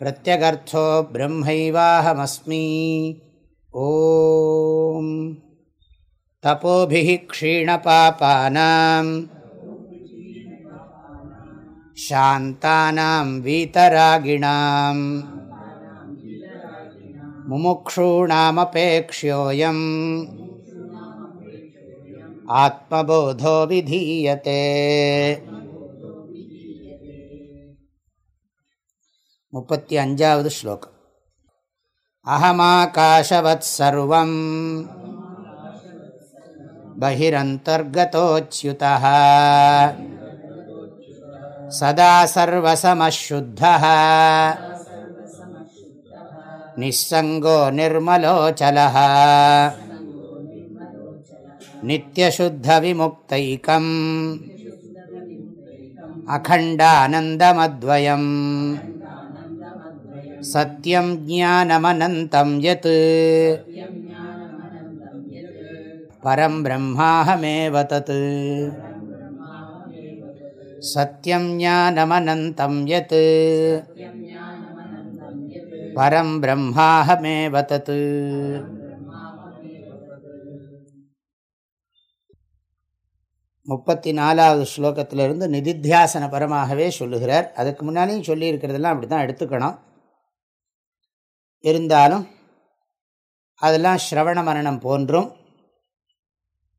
பிரத்யகர்த்தோ பிரம்மைவாஹமஸ்மி ஓம் தபோபிஹி க்ஷீணபாபானாம் சாந்தானாம் வீதராகிணாம் முமுக்ஷூணாமபேக்ஷோயம் ஆத்மபோதோ விதீயத்தே முப்பத்தி அஞ்சாவது ஸ்லோகம். அகமாகாஷவத் சர்வம் பகிரந்தர்கோச்சுதா சதா சர்வசமசுத்தः நிசங்கோ நிர்மலோச்சலः நித்தியசுத்தவிமுக்தைகம் அகண்டானந்தமத்வயம். சத்யம் ஜானமனந்தம் யத். பரம் பிரம்மாஹமேவ தத். சத்யம் ஞானமனந்தம் யத். பரம் பிரம்மாஹமேவ தத். முப்பத்தி நாலாவது ஸ்லோகத்திலிருந்து நிதித்தியாசன பரமாகவே சொல்லுகிறார். அதுக்கு முன்னாலேயும் சொல்லியிருக்கிறதெல்லாம் அப்படி தான் எடுத்துக்கணும். இருந்தாலும் அதெல்லாம் ஸ்ரவண மரணம் போன்றும்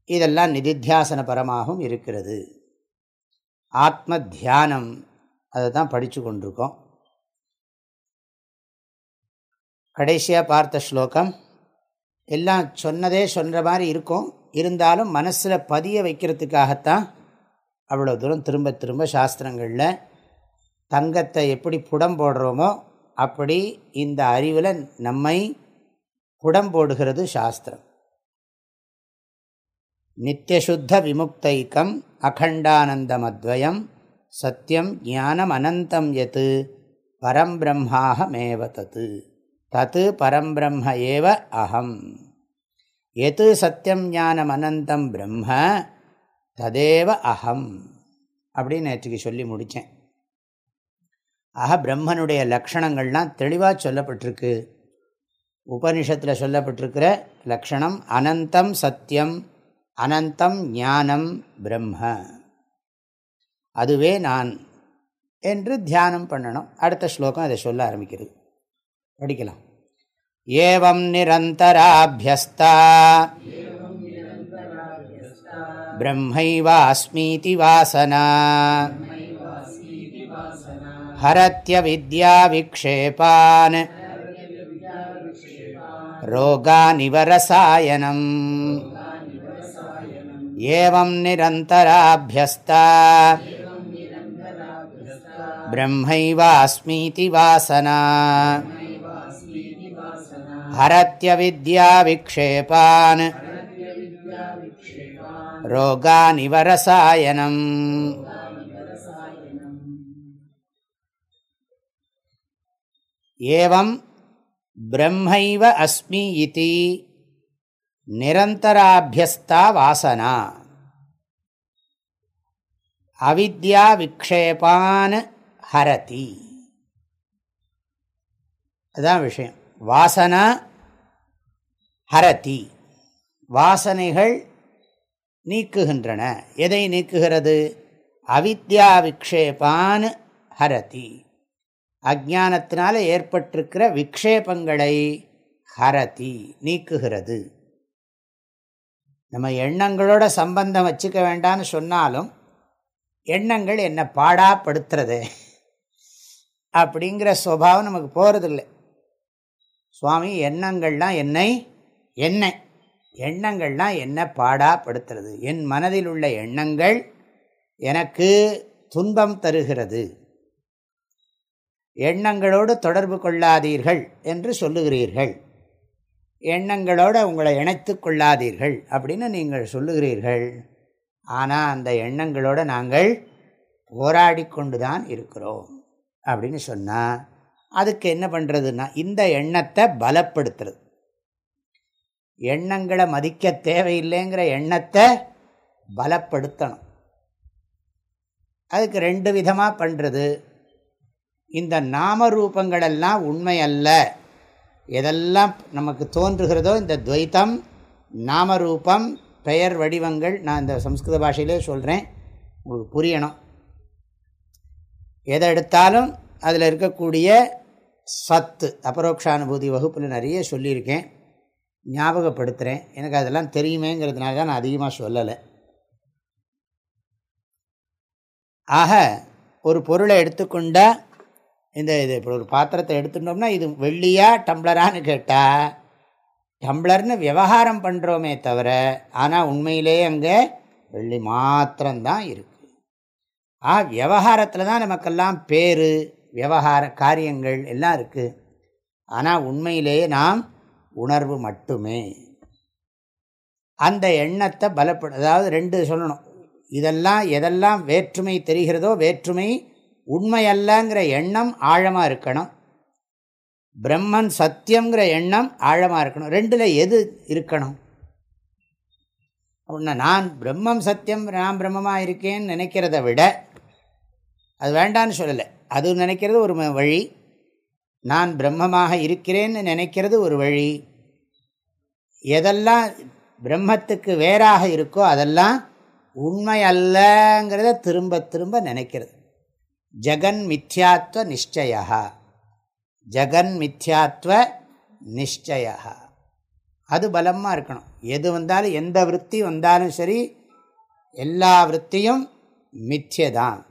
இதெல்லாம் நிதித்தியாசன பரமாகவும் இருக்கிறது. ஆத்ம தியானம் அதை தான் படித்து கொண்டிருக்கோம். கடைசியாக பார்த்த ஸ்லோகம் எல்லாம் சொன்னதே சொல்கிற மாதிரி இருக்கும். இருந்தாலும் மனசில் பதிய வைக்கிறதுக்காகத்தான் அவ்வளோ தூரம் திரும்ப திரும்ப சாஸ்திரங்களில் தங்கத்தை எப்படி புடம் போடுறோமோ அப்படி இந்த அறிவில் நம்மை குடம் போடுகிறது சாஸ்திரம். நித்தியசுத்த விமுக்தைக்கம் அகண்டானந்தமத்வயம் சத்தியம் ஞானம் அனந்தம் எது பரம்பிரம்மாக தத்து. தத்து பரம்பிரம்ம ஏவ அகம். எது சத்தியம் ஞானம் அனந்தம் பிரம்ம ததேவ அகம். அப்படின்னு நேற்றுக்கு சொல்லி முடித்தேன் ஆக பிரம்மனுடைய லக்ஷணங்கள்லாம் தெளிவாக சொல்லப்பட்டிருக்கு. உபனிஷத்தில் சொல்லப்பட்டிருக்கிற லக்ஷணம் அனந்தம் சத்தியம் அனந்தம் ஞானம் பிரம்ம. அதுவே நான் என்று தியானம் பண்ணணும். அடுத்த ஸ்லோகம் அதை சொல்ல ஆரம்பிக்கிறது. படிக்கலாம். ஏவம் நிரந்தராபியஸ்தா. பிரம்மைவாஸ்மீதி வாசனா. हरत्यविद्याविक्षेपान्। रोगानिवरसायनम्। एवं निरन्तराभ्यस्ता। ब्रह्मैवास्मीति वासना। हरत्यविद्याविक्षेपान्। रोगानिवरसायनम् ஏவம் பிரம்மைவ அஸ்மி இதி நிரந்தராபியஸ்தா வாசனா. அவித்யா விக்ஷேபான் ஹரதி. அதுதான் விஷயம். வாசனா ஹரதி. வாசனைகள் நீக்குகின்றன. எதை நீக்குகிறது? அவித்யா விக்ஷேபான் ஹரதி. அஜானத்தினால ஏற்பட்டிருக்கிற விக்ஷேபங்களை ஹரதி நீக்குகிறது. நம்ம எண்ணங்களோட சம்பந்தம் வச்சுக்க வேண்டாம்னு சொன்னாலும் எண்ணங்கள் என்னை பாடாப்படுத்துறது அப்படிங்கிற சுவாவம் நமக்கு போகிறதில்லை சுவாமி எண்ணங்கள்லாம் என்னை என்னை. எண்ணங்கள்லாம் என்ன பாடாப்படுத்துறது. என் மனதில் உள்ள எண்ணங்கள் எனக்கு துன்பம் தருகிறது. எண்ணங்களோடு தொடர்பு கொள்ளாதீர்கள் என்று சொல்லுகிறீர்கள். எண்ணங்களோடு உங்களை இணைத்து கொள்ளாதீர்கள் அப்படின்னு நீங்கள் சொல்லுகிறீர்கள். ஆனால் அந்த எண்ணங்களோடு நாங்கள் போராடி கொண்டு தான் இருக்கிறோம் அப்படின்னு சொன்னால் அதுக்கு என்ன பண்ணுறதுன்னா இந்த எண்ணத்தை பலப்படுத்துறது. எண்ணங்களை மதிக்க தேவையில்லைங்கிற எண்ணத்தை பலப்படுத்தணும். அதுக்கு ரெண்டு விதமாக பண்ணுறது இந்த நாம ரூபங்களெல்லாம் உண்மை அல்ல எதெல்லாம் நமக்கு தோன்றுகிறதோ இந்த துவைத்தம் நாமரூபம் பெயர் வடிவங்கள் நான் இந்த சம்ஸ்கிருத பாஷையிலே சொல்கிறேன் உங்களுக்கு புரியணும். எதை எடுத்தாலும் அதில் இருக்கக்கூடிய சத்து அபரோக்ஷானுபூதி வகுப்பில் நிறைய சொல்லியிருக்கேன். ஞாபகப்படுத்துகிறேன் எனக்கு அதெல்லாம் தெரியுமேங்கிறதுனால தான் நான் அதிகமாக சொல்லலை. ஆக ஒரு பொருளை எடுத்துக்கொண்டால் இந்த இது இப்போ ஒரு பாத்திரத்தை எடுத்துட்டோம்னா இது வெள்ளியா டம்ளரான்னு கேட்டால் டம்ளர்னு விவகாரம் பண்ணுறோமே தவிர ஆனால் உண்மையிலே அங்கே வெள்ளி மாத்திரம்தான் இருக்குது ஆ விவகாரத்தில் தான் நமக்கெல்லாம் பேர் விவகார காரியங்கள் எல்லாம் இருக்குது ஆனால் உண்மையிலேயே நாம் உணர்வு மட்டுமே. அந்த எண்ணத்தை பலப்படு அதாவது ரெண்டு சொல்லணும். இதெல்லாம் எதெல்லாம் வேற்றுமை தெரிகிறதோ வேற்றுமை உண்மை அல்லங்கிற எண்ணம் ஆழமாக இருக்கணும். பிரம்மன் சத்தியங்கிற எண்ணம் ஆழமாக இருக்கணும். ரெண்டில் எது இருக்கணும்? அப்படின்னா நான் பிரம்மம் சத்தியம் நான் பிரம்மமாக இருக்கேன்னு நினைக்கிறத விட அது வேண்டான்னு சொல்லலை. அது நினைக்கிறது ஒரு வழி. நான் பிரம்மமாக இருக்கிறேன்னு நினைக்கிறது ஒரு வழி. எதெல்லாம் பிரம்மத்துக்கு வேறாக இருக்கோ அதெல்லாம் உண்மை அல்லங்கிறத திரும்ப திரும்ப நினைக்கிறது. ஜெகன் மித்யாத்வ நிச்சயா ஜெகன் மித்யாத்வ நிச்சயா அது பலமாக இருக்கணும். எது வந்தாலும் எந்த விற்பி வந்தாலும் சரி எல்லா விற்த்தியும் மித்யதான்.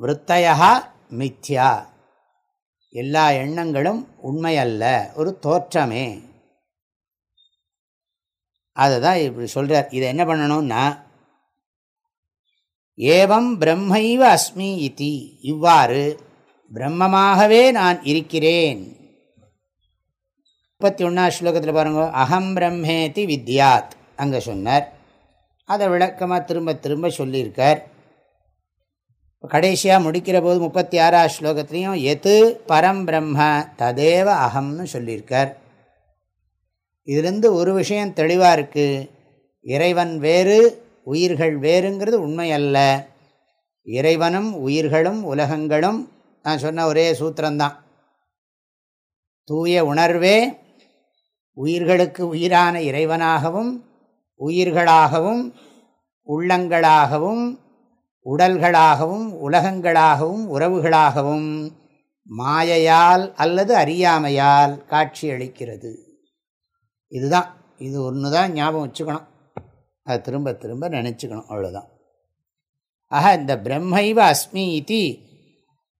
விற்த்தையா மித்யா. எல்லா எண்ணங்களும் உண்மையல்ல. ஒரு தோற்றமே. அதை தான் இப்படி சொல்கிறார் இதை என்ன பண்ணணும்னா ஏவம் பிரம்மைவ அஸ்மி இத்தி இவ்வாறு பிரம்மமாகவே நான் இருக்கிறேன். முப்பத்தி ஒன்றாம் ஸ்லோகத்தில் பாருங்க அகம் பிரம்மேதி வித்யாத் அங்கே சொன்னார். அதை விளக்கமாக திரும்ப திரும்ப சொல்லியிருக்கார். கடைசியாக முடிக்கிற போது முப்பத்தி ஆறாம் ஸ்லோகத்துலேயும் எது பரம் பிரம்ம ததேவ அகம்னு சொல்லியிருக்கார். இதிலிருந்து ஒரு விஷயம் தெளிவாக இருக்குது இறைவன் வேறு உயிர்கள் வேறுங்கிறது உண்மையல்ல. இறைவனும் உயிர்களும் உலகங்களும் நான் சொன்ன ஒரே சூத்திரம்தான். தூய உணர்வே உயிர்களுக்கு உயிரான இறைவனாகவும் உயிர்களாகவும் உள்ளங்களாகவும் உடல்களாகவும் உலகங்களாகவும் உறவுகளாகவும் மாயையால் அல்லது அறியாமையால் காட்சியளிக்கிறது. இதுதான் இது ஒன்று தான் ஞாபகம் வச்சுக்கணும். அதை திரும்ப திரும்ப நினச்சிக்கணும் அவ்வளோதான் ஆக இந்த பிரம்மைவ அஸ்மி இது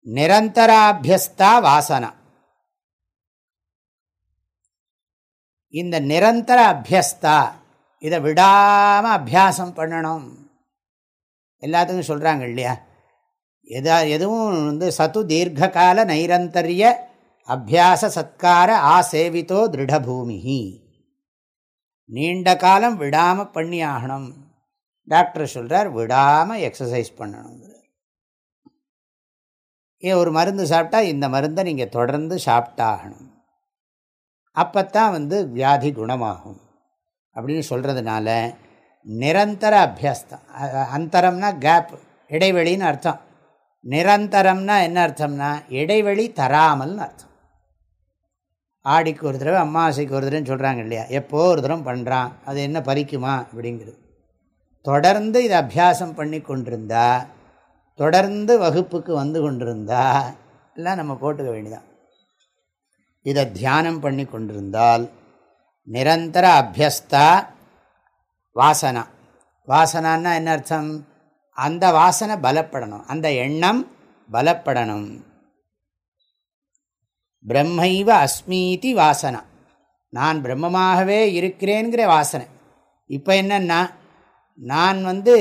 நிரந்தராபியஸ்தா வாசனா. இந்த நிரந்தர அபியஸ்தா இதை விடாமல் அபியாசம் பண்ணணும். எல்லாத்துக்கும் சொல்கிறாங்க இல்லையா? எதா எதுவும் வந்து சத்து தீர்க்கால நைரந்தரிய அபியாச சத்கார ஆசேவித்தோ திருடபூமி நீண்ட காலம் விடாமல் பண்ணி ஆகணும் டாக்டர் சொல்கிறார் விடாமல் எக்ஸசைஸ் பண்ணணுங்கிறார் ஏன் ஒரு மருந்து சாப்பிட்டா இந்த மருந்தை நீங்கள் தொடர்ந்து சாப்பிட்டாகணும். அப்போத்தான் வந்து வியாதி குணமாகும். அப்படின்னு சொல்கிறதுனால நிரந்தர அபியாஸ்தம் அந்தரம்னா கேப் இடைவெளின்னு அர்த்தம். நிரந்தரம்னா என்ன அர்த்தம்னா இடைவெளி தராமல்னு அர்த்தம். ஆடிக்கு ஒரு தடவை அம்மாசைக்கு ஒரு தடவைன்னு சொல்கிறாங்க இல்லையா? எப்போ ஒரு தடவை பண்ணுறான் அது என்ன பறிக்குமா அப்படிங்கிறது. தொடர்ந்து இதை அபியாசம் பண்ணி கொண்டிருந்தா தொடர்ந்து வகுப்புக்கு வந்து கொண்டிருந்தா எல்லாம் நம்ம போட்டுக்க வேண்டியதான் இதை தியானம் பண்ணி கொண்டிருந்தால் நிரந்தர அபியஸ்தா வாசனா. வாசனான்னா என்ன அர்த்தம்? அந்த வாசனை பலப்படணும் அந்த எண்ணம் பலப்படணும். பிரம்மைவ அஸ்மீதி வாசனா. நான் பிரம்மமாகவே இருக்கிறேங்கிற வாசனை. இப்போ என்னன்னா நான் வந்து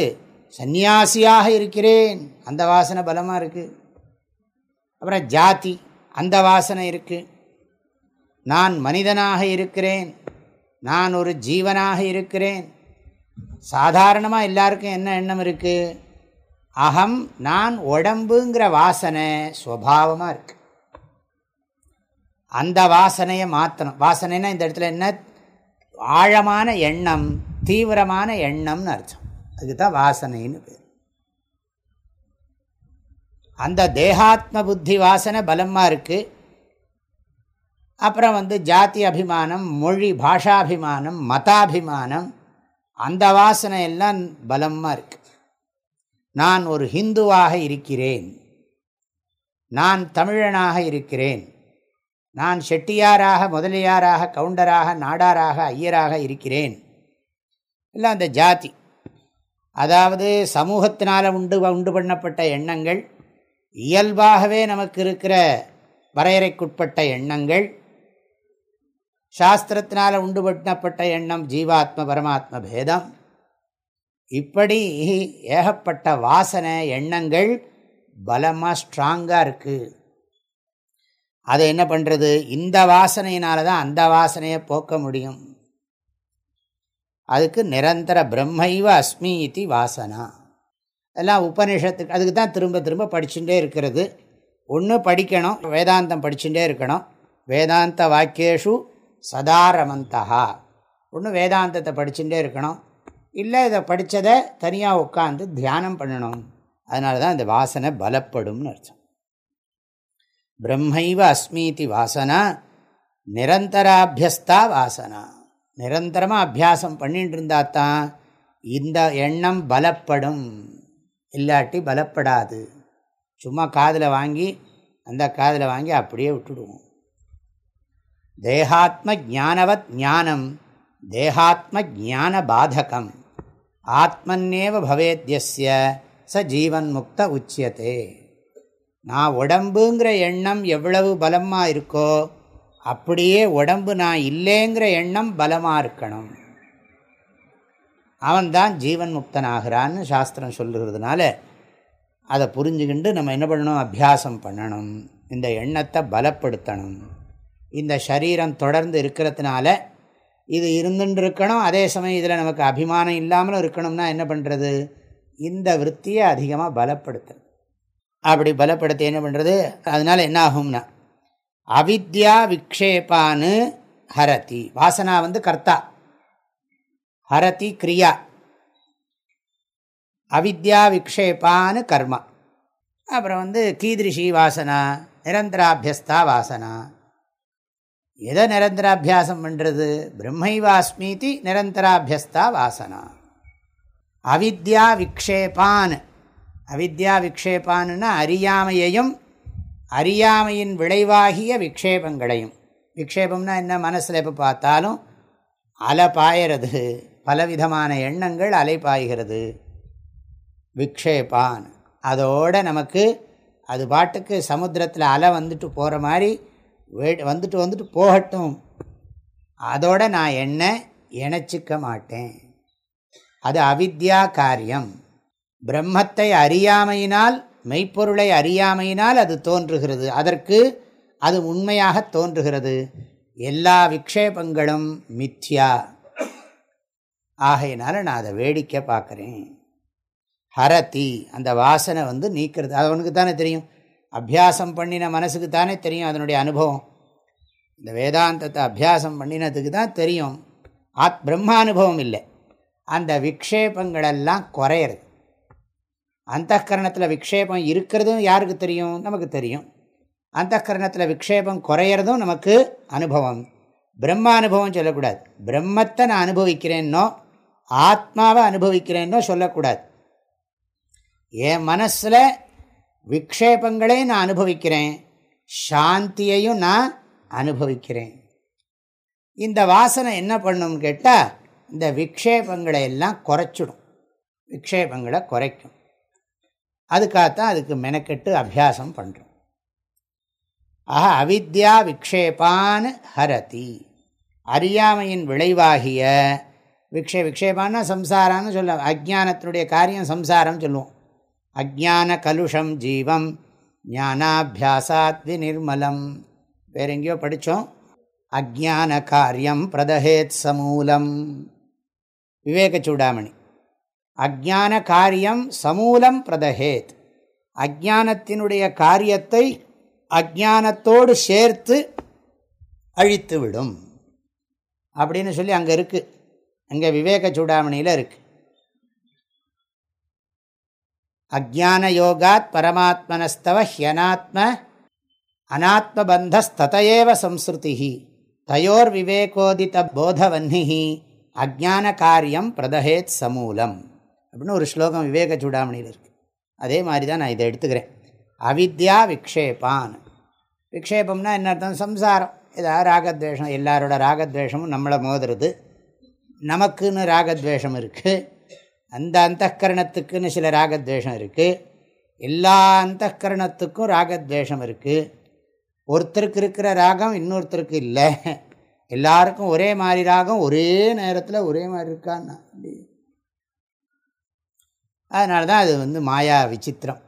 சந்நியாசியாக இருக்கிறேன். அந்த வாசனை பலமாக இருக்குது அப்புறம் ஜாதி அந்த வாசனை இருக்குது நான் மனிதனாக இருக்கிறேன். நான் ஒரு ஜீவனாக இருக்கிறேன். சாதாரணமாக எல்லாருக்கும் என்ன எண்ணம் இருக்குது அகம் நான் உடம்புங்கிற வாசனை ஸ்வபாவமாக இருக்குது அந்த வாசனையை மாற்றணும் வாசனைனா இந்த இடத்துல என்ன? ஆழமான எண்ணம் தீவிரமான எண்ணம்னு அர்த்தம். அதுக்கு தான் வாசனைன்னு பேர். அந்த தேகாத்ம புத்தி வாசனை பலமாக இருக்குது அப்புறம் வந்து ஜாதி அபிமானம் மொழி பாஷாபிமானம் மதாபிமானம் அந்த வாசனை எல்லாம் பலமாக இருக்கு. நான் ஒரு ஹிந்துவாக இருக்கிறேன். நான் தமிழனாக இருக்கிறேன். நான் செட்டியாராக முதலியாராக கவுண்டராக நாடாராக ஐயராக இருக்கிறேன். இல்லை அந்த ஜாதி. அதாவது சமூகத்தினால் உண்டு உண்டு பண்ணப்பட்ட எண்ணங்கள் இயல்பாகவே நமக்கு இருக்கிற வரையறைக்குட்பட்ட எண்ணங்கள் சாஸ்திரத்தினால் உண்டு பண்ணப்பட்ட எண்ணம் ஜீவாத்ம பரமாத்ம பேதம். இப்படி ஏகப்பட்ட வாசனை எண்ணங்கள் பலமாக ஸ்ட்ராங்காக இருக்குது அதை என்ன பண்ணுறது இந்த வாசனையினால தான் அந்த வாசனையை போக்க முடியும். அதுக்கு நிரந்தர பிரம்மைவ அஸ்மி இது வாசனா. எல்லாம் உபநிஷத்துக்கு அதுக்கு தான் திரும்ப திரும்ப படிச்சுட்டே இருக்கிறது. ஒன்று படிக்கணும் வேதாந்தம் படிச்சுட்டே இருக்கணும். வேதாந்த வாக்கியேஷு சதாரமந்தா ஒன்று வேதாந்தத்தை படிச்சுட்டே இருக்கணும். இல்லை இதை படித்ததை தனியாக உட்காந்து தியானம் பண்ணணும். அதனால தான் இந்த வாசனை பலப்படும்னு அர்த்தம். பிரம்மைவ அஸ்மீதி வாசனா நிரந்தராபியஸ்தா வாசனா நிரந்தரமாக அபியாசம் பண்ணிட்டு இருந்தா தான் இந்த எண்ணம் பலப்படும். இல்லாட்டி பலப்படாது. சும்மா காதில் வாங்கி அந்த காதில் வாங்கி அப்படியே விட்டுடுவோம். தேகாத்ம ஜானவத் ஞானம் தேகாத்ம ஜான பாதகம். ஆத்மன்னேவ பவேத்யஸ்ய ச ஜீவன் முக்த உச்சியத்தே நான் உடம்புங்கிற எண்ணம் எவ்வளவு பலமாக இருக்கோ அப்படியே உடம்பு நான் இல்லைங்கிற எண்ணம் பலமாக இருக்கணும். அவன்தான் ஜீவன் முக்தனாகிறான்னு சாஸ்திரம் சொல்லுகிறதுனால அதை புரிஞ்சுக்கிண்டு நம்ம என்ன பண்ணணும்? அபியாசம் பண்ணணும். இந்த எண்ணத்தை பலப்படுத்தணும். இந்த சரீரம் தொடர்ந்து இருக்கிறதுனால இது இருந்துட்டு இருக்கணும் அதே சமயம் இதில் நமக்கு அபிமானம் இல்லாமலும் இருக்கணும்னா என்ன பண்ணுறது இந்த விற்த்தியை அதிகமாக பலப்படுத்தணும். அப்படி பலப்படுத்தி என்ன பண்ணுறது அதனால் என்ன ஆகும்னா அவித்யா விக்ஷேபான்னு ஹரதி. வாசனா வந்து கர்த்தா. ஹரதி கிரியா. அவித்யா விக்ஷேபான்னு கர்மா. அப்புறம் வந்து கீதிருஷி வாசனா நிரந்தராபியஸ்தா வாசனா. எதை நிரந்தராபியாசம் பண்ணுறது பிரம்மைவாஸ்மீதி நிரந்தராபியஸ்தா வாசனா. அவித்யா விக்ஷேபான் அவித்யா விக்ஷேபான்னா அறியாமையையும் அறியாமையின் விளைவாகிய விக்ஷேபங்களையும். விக்ஷேபம்னா என்ன? மனசில் எப்போ பார்த்தாலும் அலை பாயறது. பலவிதமான எண்ணங்கள் அலை பாய்கிறது. விக்ஷேபான். அதோட நமக்கு அது பாட்டுக்கு சமுத்திரத்தில் அலை வந்துட்டு போகிற மாதிரி வே வந்துட்டு வந்துட்டு போகட்டும். அதோட நான் என்ன இணைச்சிக்க மாட்டேன். அது அவித்யா காரியம். பிரம்மத்தை அறியாமையினால் மெய்ப்பொருளை அறியாமையினால் அது தோன்றுகிறது. அதற்கு அது உண்மையாக தோன்றுகிறது. எல்லா விக்ஷேபங்களும் மித்யா. ஆகையினால நான் அதை வேடிக்கை பார்க்குறேன். ஹரதி அந்த வாசனை வந்து நீக்கிறது. அது அவனுக்கு தானே தெரியும். அபியாசம் பண்ணின மனசுக்கு தானே தெரியும் அதனுடைய அனுபவம். இந்த வேதாந்தத்தை அபியாசம் பண்ணினதுக்கு தான் தெரியும். ஆத் பிரம்மானுபவம் இல்லை. அந்த விக்ஷேபங்களெல்லாம் குறையிறது. அந்த கரணத்தில் விக்ஷேபம் இருக்கிறதும் யாருக்கு தெரியும்? நமக்கு தெரியும். அந்த கரணத்தில் விக்ஷேபம் குறையிறதும் நமக்கு அனுபவம். பிரம்ம அனுபவம் சொல்லக்கூடாது. பிரம்மத்தை நான் அனுபவிக்கிறேன்னோ ஆத்மாவை அனுபவிக்கிறேன்னோ சொல்லக்கூடாது. என் மனசில் விக்ஷேபங்களையும் நான் அனுபவிக்கிறேன். சாந்தியையும் நான் அனுபவிக்கிறேன். இந்த வாசனை என்ன பண்ணும்னு கேட்டால் இந்த விக்ஷேபங்களை எல்லாம் குறைச்சிடும். விக்ஷேபங்களை குறைக்கும். அதுக்காகத்தான் அதுக்கு மெனக்கெட்டு அபியாசம் பண்ணுறோம் ஆக அவித்யா விக்ஷேபான் ஹரதி. அறியாமையின் விளைவாகிய விக்ஷே விக்ஷேபான்னா சம்சாரான்னு சொல்லுவோம். அஜானத்தினுடைய காரியம் சம்சாரம் சொல்லுவோம். அஜான கலுஷம் ஜீவம் ஞானாபியாசாத் விநிர்மலம். வேற எங்கேயோ படித்தோம் அஜான காரியம் பிரதஹேத் சமூலம். விவேக சூடாமணி அஜான காரியம் சமூலம் பிரதஹேத். அஜானத்தினுடைய காரியத்தை அஜானத்தோடு சேர்த்து அழித்துவிடும். அப்படின்னு சொல்லி அங்கே இருக்குது அங்கே விவேக சூடாமணியில் இருக்குது அஜான யோகாத் பரமாத்மனஸ்தவ ஹியனாத்ம அநாத்மபந்தஸ்ததையேவ சம்ஸ்ருதி தயோர் விவேகோதித போதவன்னிஹி அஜான காரியம் பிரதஹேத் சமூலம். அப்படின்னு ஒரு ஸ்லோகம் விவேக சூடாமணியில் இருக்குது அதே மாதிரி தான் நான் இதை எடுத்துக்கிறேன். அவித்யா விக்ஷேபான். விக்ஷேபம்னா என்ன அர்த்தம்? சம்சாரம். ஏதாவது ராகத்வேஷம் எல்லாரோட ராகத்வேஷமும் நம்மளை மோதுறது. நமக்குன்னு ராகத்வேஷம் இருக்குது அந்த அந்தகரணத்துக்குன்னு சில ராகத்வேஷம் இருக்குது எல்லா அந்தகரணத்துக்கும் ராகத்வேஷம் இருக்குது ஒருத்தருக்கு இருக்கிற ராகம் இன்னொருத்தருக்கு இல்லை. எல்லாருக்கும் ஒரே மாதிரி ராகம் ஒரே நேரத்தில் ஒரே மாதிரி இருக்கான்னா? அதனால தான் அது வந்து மாயா விசித்திரம்.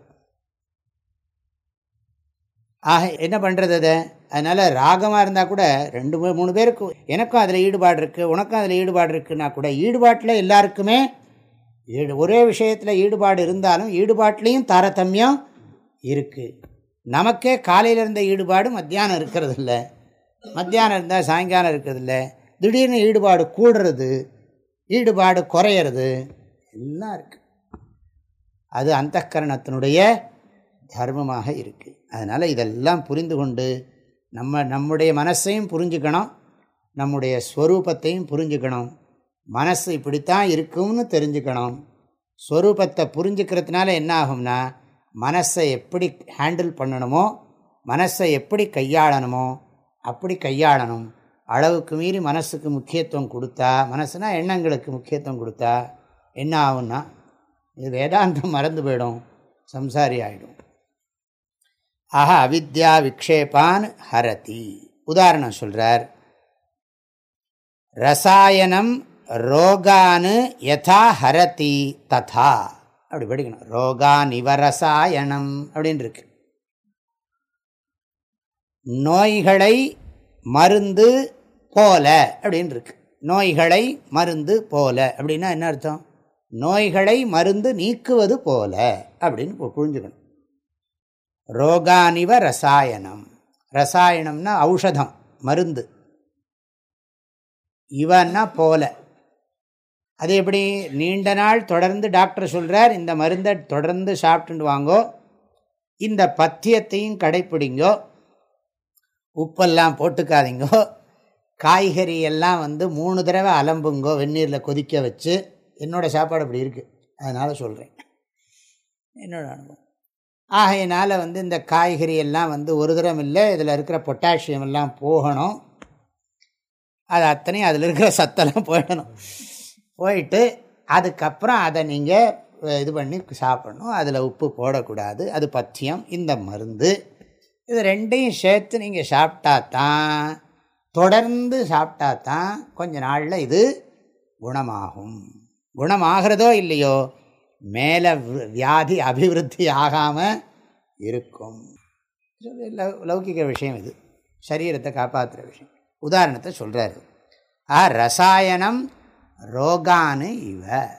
ஆக என்ன பண்ணுறது அதை? அதனால் ராகமாக இருந்தால் கூட ரெண்டு மூணு பேருக்கு எனக்கும் அதில் ஈடுபாடு இருக்குது உனக்கும் அதில் ஈடுபாடு இருக்குன்னா கூட ஈடுபாட்டில் எல்லாருக்குமே ஈடு ஒரே விஷயத்தில் ஈடுபாடு இருந்தாலும் ஈடுபாட்லேயும் தாரதமியம் இருக்குது நமக்கே காலையில் இருந்த ஈடுபாடு மத்தியானம் இருக்கிறது இல்லை. மத்தியானம் இருந்தால் சாயங்காலம் இருக்கிறதில்ல திடீர்னு ஈடுபாடு கூடுறது ஈடுபாடு குறையிறது எல்லாம் இருக்குது அது அந்த கரணத்தினுடைய தர்மமாக இருக்குது அதனால் இதெல்லாம் புரிந்து கொண்டு நம்ம நம்முடைய மனசையும் புரிஞ்சுக்கணும் நம்முடைய ஸ்வரூபத்தையும் புரிஞ்சுக்கணும். மனசு இப்படித்தான் இருக்கும்னு தெரிஞ்சுக்கணும். ஸ்வரூபத்தை புரிஞ்சுக்கிறதுனால என்ன ஆகும்னா மனசை எப்படி ஹேண்டில் பண்ணணுமோ மனசை எப்படி கையாளணுமோ அப்படி கையாளணும். அளவுக்கு மீறி மனசுக்கு முக்கியத்துவம் கொடுத்தா மனசுனால் எண்ணங்களுக்கு முக்கியத்துவம் கொடுத்தா என்ன ஆகும்னா வேதாந்தம் மறந்து போயிடும். சம்சாரி ஆகிடும் ஆக அவித்யா விக்ஷேபான் ஹரதி. உதாரணம் சொல்கிறார் ரசாயனம் ரோகானு யதா ஹரதி ததா. அப்படி படிக்கணும். ரோகா நிவரசாயனம் அப்படின்னு இருக்கு. நோய்களை மருந்து போல அப்படின்னு இருக்கு. நோய்களை மருந்து போல அப்படின்னா என்ன அர்த்தம்? நோய்களை மருந்து நீக்குவது போல அப்படின்னு புரிஞ்சுக்கணும். ரோகானிவ ரசாயனம். ரசாயனம்னா ஔஷதம் மருந்து. இவன்னா போல. அது எப்படி? நீண்ட நாள் தொடர்ந்து டாக்டர் சொல்கிறார் இந்த மருந்தை தொடர்ந்து சாப்பிட்டு வாங்கோ. இந்த பத்தியத்தையும் கடைப்பிடிங்கோ. உப்பெல்லாம் போட்டுக்காதீங்கோ. காய்கறி எல்லாம் வந்து மூணு தடவை அலம்புங்கோ வெந்நீரில் கொதிக்க வச்சு. என்னோடய சாப்பாடு அப்படி இருக்குது அதனால் சொல்கிறேன் என்னோட அனுபவம். ஆகையினால் வந்து இந்த காய்கறி எல்லாம் வந்து ஒரு தரம் இல்லை இதில் இருக்கிற பொட்டாசியம் எல்லாம் போகணும். அது அத்தனையும் அதில் இருக்கிற சத்தெல்லாம் போயிடணும். போயிட்டு அதுக்கப்புறம் அதை நீங்கள் இது பண்ணி சாப்பிடணும். அதில் உப்பு போடக்கூடாது. அது பத்தியம் இந்த மருந்து. இது ரெண்டையும் சேர்த்து நீங்கள் சாப்பிட்டா தான் தொடர்ந்து சாப்பிட்டா தான் கொஞ்ச நாளில் இது குணமாகும். குணமாகிறதோ இல்லையோ மேலே வியாதி அபிவிருத்தி ஆகாமல் இருக்கும். லௌகிக விஷயம் இது. சரீரத்தை காப்பாற்றுற விஷயம். உதாரணத்தை சொல்கிறாரு ஆ ரசாயனம் ரோகானு இவ.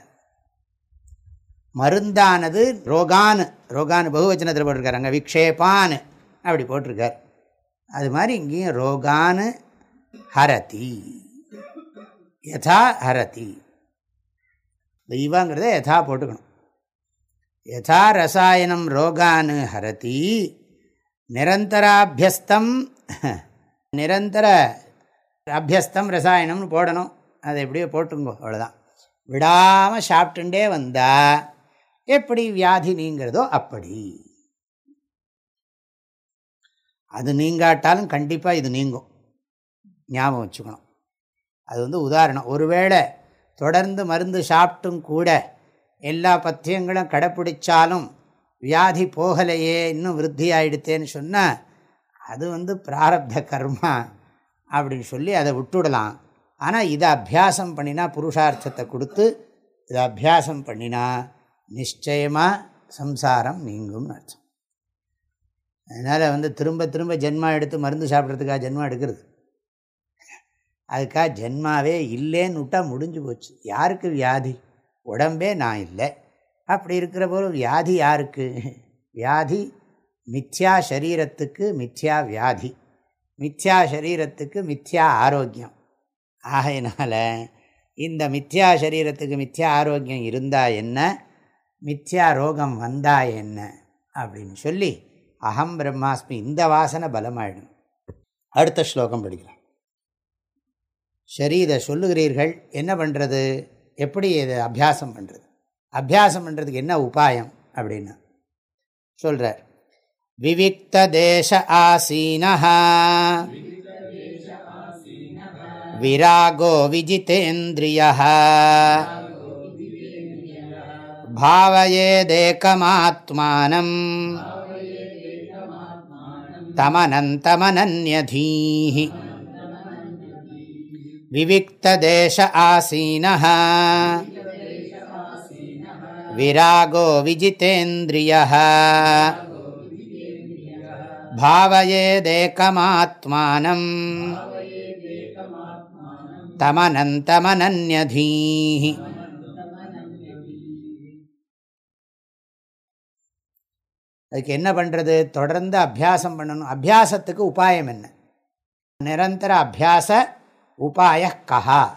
மருந்தானது ரோகானு. ரோகானு பகுவச்சனத்தில் போட்டிருக்காரு. அங்கே விக்ஷேபான். அப்படி போட்டிருக்கார். அது மாதிரி இங்கேயும் ரோகானு ஹரதி. யதா ஹரதி. இவங்கிறத யதா போட்டுக்கணும். யதா ரசாயனம் ரோகான் ஹரதி நிரந்தராபியஸ்தம் நிரந்தர அபியஸ்தம் ரசாயனம்னு போடணும். அதை எப்படியோ போட்டுங்கோ அவ்வளோதான் விடாமல் சாப்பிட்டுண்டே வந்தால் எப்படி வியாதி நீங்கிறதோ அப்படி. அது நீங்காட்டாலும் கண்டிப்பாக இது நீங்கும். ஞாபகம் வச்சுக்கணும். அது வந்து உதாரணம். ஒருவேளை தொடர்ந்து மருந்து சாப்பிட்டும் கூட எல்லா பத்தியங்களும் கடைப்பிடிச்சாலும் வியாதி போகலையே இன்னும் விருத்தி ஆகிடுத்தேன்னு சொன்னால் அது வந்து பிராரப்த கர்மா அப்படின்னு சொல்லி அதை விட்டுடலாம். ஆனால் இதை அபியாசம் பண்ணினா புருஷார்த்தத்தை கொடுத்து இதை அபியாசம் பண்ணினா நிச்சயமாக சம்சாரம் நீங்கும்னு அர்த்தம். அதனால் வந்து திரும்ப திரும்ப ஜென்மா எடுத்து மருந்து சாப்பிட்றதுக்காக ஜென்மா எடுக்கிறது. அதுக்காக ஜென்மாவே இல்லைன்னு விட்டால் முடிஞ்சு போச்சு. யாருக்கு வியாதி? உடம்பே நான் இல்லை. அப்படி இருக்கிற போது வியாதி யாருக்கு? வியாதி மித்யா சரீரத்துக்கு மித்யா வியாதி. மித்யா சரீரத்துக்கு மித்யா ஆரோக்கியம். ஆகையினால் இந்த மித்யா சரீரத்துக்கு மித்யா ஆரோக்கியம் இருந்தால் என்ன? மித்யா ரோகம் வந்தா என்ன? அப்படின்னு சொல்லி அகம் பிரம்மாஸ்மி இந்த வாசனை பலமாயிடும். அடுத்த ஸ்லோகம் படிக்கலாம் சரி இதை சொல்லுகிறீர்கள் என்ன பண்ணுறது எப்படி இதை அபியாசம் பண்ணுறது அபியாசம் பண்ணுறதுக்கு என்ன உபாயம்? அப்படின்னு சொல்கிறார் விவிக்த தேச ஆசீனா விராகோ விஜிதேந்திரியா பாவயேதேகமாத்மானம் தமனந்தமனன்யதீஹி. विविक्तदेश आसीनः विरागो विजितेन्द्रियः भावयेदेकमात्मानम् तमनन्तमनन्यधीः அதுக்கு என்ன பண்ணுறது தொடர்ந்து அபியாசம் பண்ணணும் அபியாசத்துக்கு உபாயம் என்ன நிரந்தர அபியாச உபாய கஹா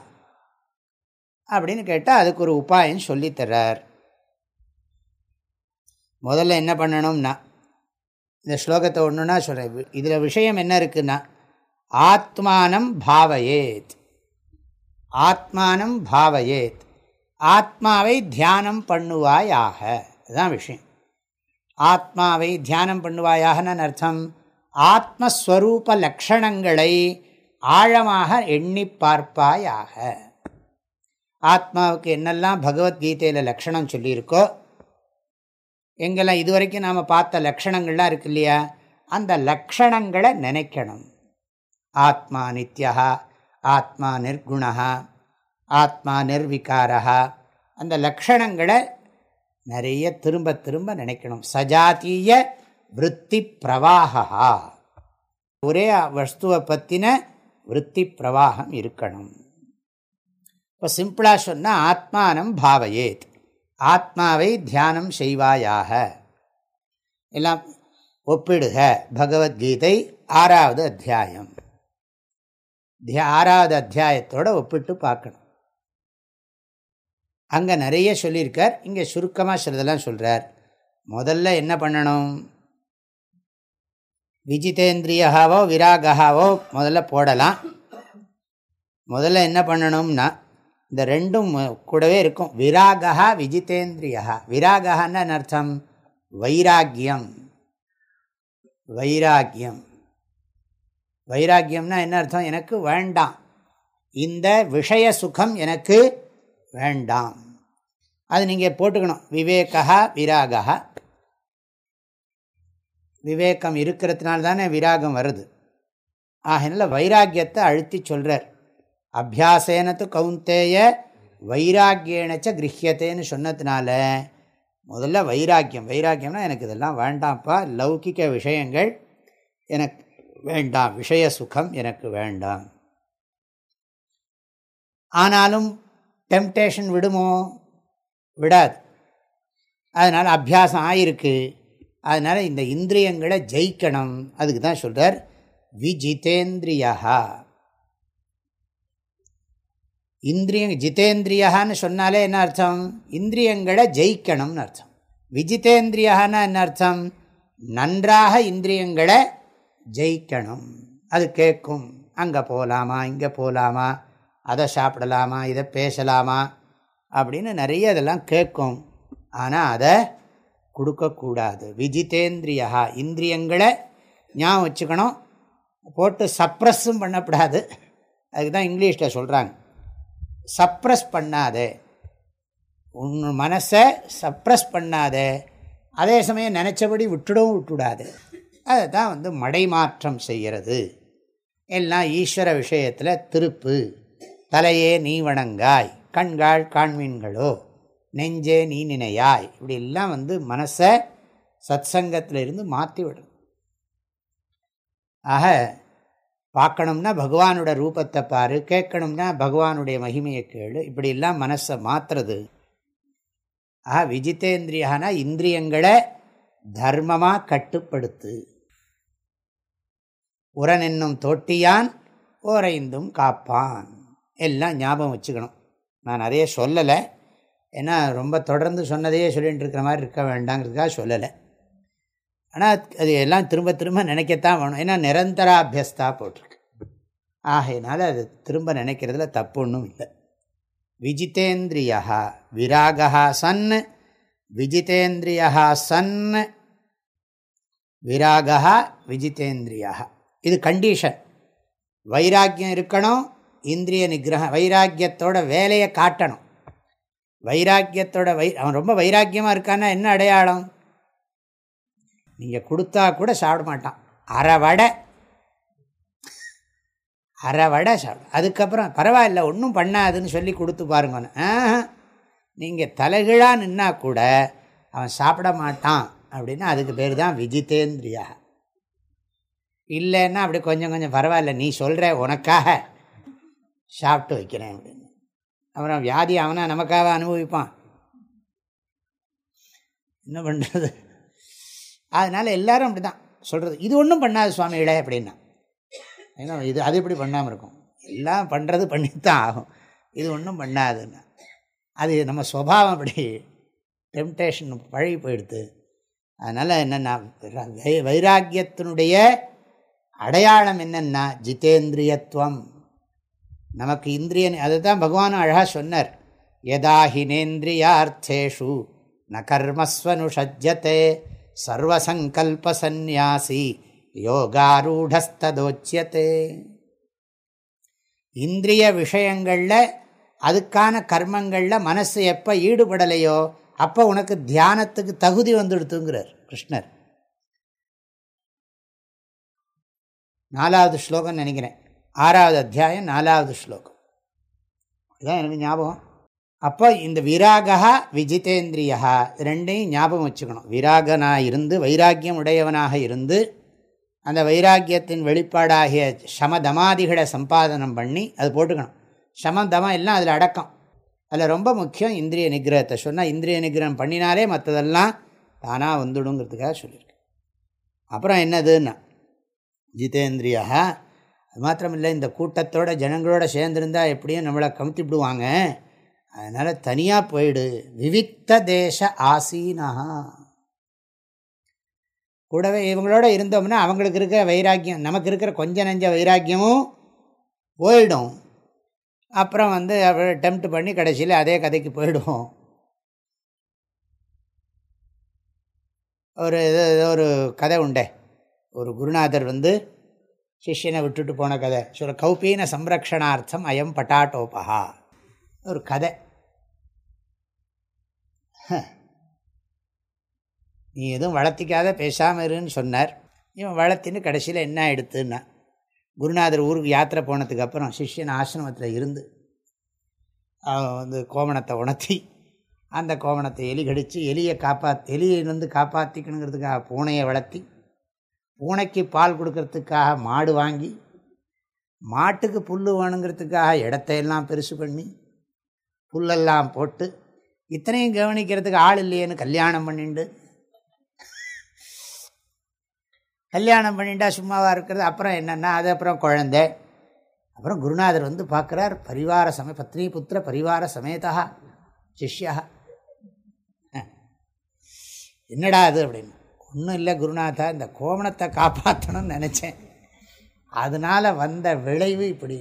அப்படின்னு கேட்டால் அதுக்கு ஒரு உபாயம் சொல்லித்தர்றார் முதல்ல என்ன பண்ணணும்னா இந்த ஸ்லோகத்தை ஒன்றுனா சொல்கிறேன் இதில் விஷயம் என்ன இருக்குன்னா ஆத்மானம் பாவயேத். ஆத்மானம் பாவையேத். ஆத்மாவை தியானம் பண்ணுவாயாக. அதுதான் விஷயம். ஆத்மாவை தியானம் பண்ணுவாயாகனு அர்த்தம். ஆத்மஸ்வரூப லக்ஷணங்களை ஆழமாக எண்ணி பார்ப்பாயாக. ஆத்மாவுக்கு என்னெல்லாம் பகவத்கீதையில் லக்ஷணம் சொல்லியிருக்கோ எங்கெல்லாம் இதுவரைக்கும் நாம் பார்த்த லக்ஷணங்கள்லாம் இருக்கு இல்லையா அந்த லக்ஷணங்களை நினைக்கணும். ஆத்மா நித்யா ஆத்மா நிர்குணா ஆத்மா நிர்விகாரா அந்த லக்ஷணங்களை நிறைய திரும்ப திரும்ப நினைக்கணும். சஜாத்திய விற்பி பிரவாகா. ஒரே வஸ்துவை பற்றின விற்பி பிரவாகம் இருக்கணும். இப்போ சிம்பிளாக சொன்னால் ஆத்மானம் பாவையேத். ஆத்மாவை தியானம் செய்வாயாக. எல்லாம் ஒப்பிடுக. பகவத்கீதை ஆறாவது அத்தியாயம். ஆறாவது அத்தியாயத்தோடு ஒப்பிட்டு பார்க்கணும். அங்கே நிறைய சொல்லியிருக்கார். இங்கே சுருக்கமாக சிலதெல்லாம் சொல்கிறார் முதல்ல என்ன பண்ணணும்? விஜிதேந்திரியாவோ விராகாவோ முதல்ல போடலாம். முதல்ல என்ன பண்ணணும்னா இந்த ரெண்டும் கூடவே இருக்கும். விராகா விஜிதேந்திரியா விராகான்னு அர்த்தம்? வைராக்கியம். வைராக்கியம். வைராக்கியம்னா என்ன அர்த்தம்? எனக்கு வேண்டாம். இந்த விஷய சுகம் எனக்கு வேண்டாம். அது நீங்கள் போட்டுக்கணும். விவேகா விராகா விவேகம் இருக்கிறதுனால தானே விராகம் வருது. ஆகினால வைராக்கியத்தை அழுத்தி சொல்கிறார் அபியாசேனத்து கவுந்தேய வைராக்கியனச்ச கிரகியத்தேன்னு சொன்னதுனால முதல்ல வைராக்கியம். வைராக்கியம்னா எனக்கு இதெல்லாம் வேண்டாம்ப்பா லௌகிக்க விஷயங்கள் எனக்கு வேண்டாம் விஷய சுகம் எனக்கு வேண்டாம். ஆனாலும் டெம்டேஷன் விடுமோ? விடாது. அதனால் அபியாசம் ஆயிருக்கு. அதனால் இந்த இந்திரியங்களை ஜெயிக்கணும். அதுக்கு தான் சொல்கிறார் விஜிதேந்திரியா இந்திரிய ஜிதேந்திரியான்னு சொன்னாலே என்ன அர்த்தம்? இந்திரியங்களை ஜெயிக்கணும்னு அர்த்தம். விஜிதேந்திரியான்னா என்ன அர்த்தம்? நன்றாக இந்திரியங்களை ஜெயிக்கணும். அது கேட்கும். அங்கே போகலாமா இங்கே போகலாமா அதை சாப்பிடலாமா இதை பேசலாமா அப்படின்னு நிறைய இதெல்லாம் கேட்கும். ஆனால் அதை கொடுக்கக்கூடாது. விஜிதேந்திரியா இந்திரியங்களை ஞாபகம் வச்சுக்கணும். போட்டு சப்ரஸும் பண்ணக்கூடாது. அதுக்கு தான் இங்கிலீஷில் சொல்கிறாங்க சப்ரஸ் பண்ணாதே. உன் மனசை சப்ரஸ் பண்ணாதே. அதே சமயம் நினச்சபடி விட்டுடவும் விட்டுடாது. அதை தான் வந்து மடைமாற்றம் செய்கிறது. எல்லாம் ஈஸ்வர விஷயத்தில் திருப்பு. தலையே நீ வணங்காய். கண்காள் காண்மீன்களோ? நெஞ்சே நீ நினையாய். இப்படி எல்லாம் வந்து மனசை சத் சங்கத்தில் இருந்து மாற்றி விடும் ஆக பார்க்கணும்னா பகவானோட ரூபத்தை பாரு கேட்கணும்னா பகவானுடைய மகிமையை கேளு. இப்படிலாம் மனசை மாற்றுறது ஆஹா விஜித்தேந்திரியானா இந்திரியங்களை தர்மமாக கட்டுப்படுத்து. உரன் என்னும் தொட்டியான் ஓரைந்தும் காப்பான். எல்லாம் ஞாபகம் வச்சுக்கணும். நான் நிறைய சொல்லலை. ஏன்னா ரொம்ப தொடர்ந்து சொன்னதையே சொல்லிகிட்டு இருக்கிற மாதிரி இருக்க வேண்டாங்கிறதுக்காக சொல்லலை. ஆனால் அது எல்லாம் திரும்ப திரும்ப நினைக்கத்தான் வேணும். ஏன்னா நிரந்தராபியஸ்தா போட்டிருக்கு. ஆகையினால அது திரும்ப நினைக்கிறதுல தப்பு ஒன்றும் இல்லை. விஜிதேந்திரியா விராகா சன் விஜிதேந்திரியா சன் விராகா விஜிதேந்திரியா. இது கண்டிஷன் வைராக்கியம் இருக்கணும் இந்திரிய நிகிரகம் வைராக்கியத்தோட வேலையை காட்டணும். வைராக்கியத்தோட வை அவன் ரொம்ப வைராக்கியமாக இருக்கான்னா என்ன அடையாளம்? நீங்கள் கொடுத்தா கூட சாப்பிட மாட்டான். அரை வடை. அரை வடை சாப்பிடும் அதுக்கப்புறம் பரவாயில்ல ஒன்றும் பண்ணாதுன்னு சொல்லி கொடுத்து பாருங்கன்னு நீங்கள் தலைகீழாக நின்னா கூட அவன் சாப்பிட மாட்டான் அப்படின்னா அதுக்கு பேர் தான் விஜிதேந்திரியா இல்லைன்னா அப்படி கொஞ்சம் கொஞ்சம் பரவாயில்ல நீ சொல்கிற உனக்காக சாப்பிட்டு வைக்கிறேன் அப்படின்னு. அப்புறம் வியாதி அவனை நமக்காக அனுபவிப்பான். என்ன பண்ணுறது அதனால் எல்லாரும் அப்படி தான் சொல்கிறது இது ஒன்றும் பண்ணாது சுவாமிகளே அப்படின்னா. ஏன்னா இது அது எப்படி பண்ணாமல் இருக்கும்? எல்லாம் பண்ணுறது பண்ணித்தான் ஆகும். இது ஒன்றும் பண்ணாதுன்னா. அது நம்ம சுவாவம் அப்படி டெம்டேஷன் பழகி போயிடுது. அதனால் என்னென்னா வை வைராக்கியத்தினுடைய அடையாளம் என்னென்னா ஜிதேந்திரியத்துவம். நமக்கு இந்திரியன் அதை தான் பகவானும் அழகாக சொன்னார் யதாஹினேந்திரியார்த்தேஷு ந கர்மஸ்வனுஷஜ்யத்தே சர்வசங்கல்பசந்நியாசி யோகாரூடஸ்ததோச்சியத்தே இந்திரிய விஷயங்களில் அதுக்கான கர்மங்களில் மனசு எப்போ ஈடுபடலையோ அப்போ உனக்கு தியானத்துக்கு தகுதி வந்துடுத்துங்கிறார் கிருஷ்ணர். நாலாவது ஸ்லோகம் நினைக்கிறேன். ஆறாவது அத்தியாயம் நாலாவது ஸ்லோகம் இதுதான் எனக்கு ஞாபகம் அப்போ இந்த விராகா விஜிதேந்திரியா ரெண்டையும் ஞாபகம் வச்சுக்கணும் விராகனாக இருந்து வைராக்கியம் உடையவனாக இருந்து அந்த வைராக்கியத்தின் வெளிப்பாடாகிய சமதமாதிகளை சம்பாதனம் பண்ணி அது போட்டுக்கணும் சமதமம் எல்லாம் அதில் அடக்கம் அதில் ரொம்ப முக்கியம் இந்திரிய நிகிரகத்தை சொன்னால் இந்திரிய நிகிரகம் பண்ணினாலே மற்றதெல்லாம் தானாக வந்துடுங்கிறதுக்காக சொல்லியிருக்கேன் அப்புறம் என்னதுன்னா ஜிதேந்திரியா அது மாத்திரமில்லை இந்த கூட்டத்தோட ஜனங்களோட சேர்ந்துருந்தால் எப்படியும் நம்மளை கமுத்தி விடுவாங்க. அதனால் தனியாக போயிடு. விவிக்த தேச ஆசீனா. கூடவே இவங்களோட இருந்தோம்னா அவங்களுக்கு இருக்கிற வைராக்கியம் நமக்கு இருக்கிற கொஞ்ச நஞ்ச வைராக்கியமும் போயிடும். அப்புறம் வந்து டெம்ட் பண்ணி கடைசியில் அதே கதைக்கு போயிடுவோம். ஒரு ஒரு கதை உண்டே. ஒரு குருநாதர் வந்து சிஷ்யனை விட்டுட்டு போன கதை. சொல்ல கௌபீன சம்ரக்ஷணார்த்தம் அயம் பட்டாட்டோபா ஒரு கதை. நீ எதுவும் வளர்த்திக்காத பேசாமல் இருன்னு சொன்னார். இவன் வளர்த்தின்னு கடைசியில் என்ன எடுத்துன்னா குருநாதர் ஊருக்கு யாத்திரை போனதுக்கு அப்புறம் சிஷ்யன் ஆசிரமத்தில் இருந்து அவன் வந்து கோமணத்தை உணர்த்தி அந்த கோமணத்தை எலி கடித்து எலியை காப்பா எலியிலிருந்து காப்பாற்றிக்கணுங்கிறதுக்காக பூனையை வளர்த்தி பூனைக்கு பால் கொடுக்கறதுக்காக மாடு வாங்கி மாட்டுக்கு புல் வேணுங்கிறதுக்காக இடத்தையெல்லாம் பெருசு பண்ணி புல்லெல்லாம் போட்டு இத்தனையும் கவனிக்கிறதுக்கு ஆள் இல்லையேன்னு கல்யாணம் பண்ணிண்டு. கல்யாணம் பண்ணிட்டா சும்மாவாக இருக்கிறது. அப்புறம் என்னென்னா அது அப்புறம் குழந்தை. அப்புறம் குருநாதர் வந்து பார்க்குறார் பரிவார சமய பத்னி புத்திர பரிவார சமேதா சிஷ்யா. என்னடா அது அப்படின்னு. ஒன்றும் இல்லை குருநாதா இந்த கோவணத்தை காப்பாற்றணும்னு நினச்சேன். அதனால் வந்த விளைவு இப்படி.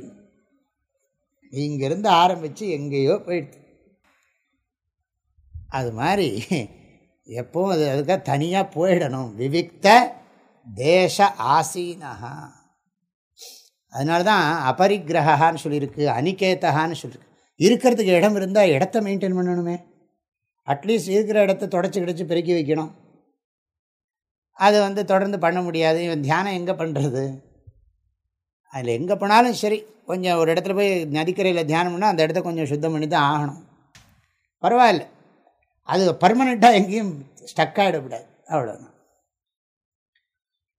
இங்கேருந்து ஆரம்பித்து எங்கேயோ போயிடுது. அது மாதிரி எப்பவும் அது அதுக்காக தனியாக போயிடணும். விவிக்த தேச ஆசீனஹா. அதனால தான் அபரிக்கிரகான்னு சொல்லியிருக்கு அனிகேத்தகான்னு சொல்லியிருக்கு. இருக்கிறதுக்கு இடம் இருந்தால் இடத்த மெயின்டைன் பண்ணணுமே. அட்லீஸ்ட் இருக்கிற இடத்த தொடச்சி கிடச்சி பெருக்கி வைக்கணும். அது வந்து தொடர்ந்து பண்ண முடியாது. இவன் தியானம் எங்கே பண்ணுறது அதில் எங்கே போனாலும் சரி கொஞ்சம் ஒரு இடத்துல போய் நதிக்கரையில் தியானம் பண்ணால் அந்த இடத்த கொஞ்சம் சுத்தம் பண்ணி தான் ஆகணும். பரவாயில்ல. அது பர்மனெண்ட்டாக எங்கேயும் ஸ்டக் ஆகிடக்கூடாது அவ்வளோதான்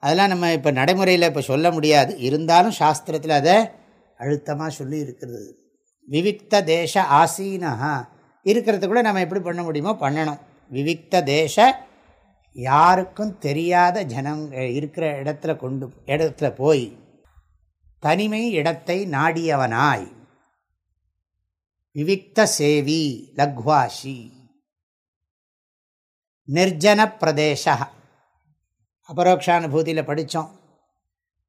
அதெல்லாம் நம்ம இப்போ நடைமுறையில் இப்போ சொல்ல முடியாது. இருந்தாலும் சாஸ்திரத்தில் அதை அழுத்தமாக சொல்லி இருக்கிறது. விவிக்த தேச ஆசீனஹா. இருக்கிறது கூட நம்ம எப்படி பண்ண முடியுமோ பண்ணணும். விவிக்த தேச யாருக்கும் தெரியாத ஜனம் இருக்கிற இடத்துல கொண்டு இடத்துல போய் தனிமை இடத்தை நாடியவனாய். விவிக்த சேவி லக்வாஷி. நிர்ஜன பிரதேச அபரோக்ஷானுபூதியில் படித்தோம்.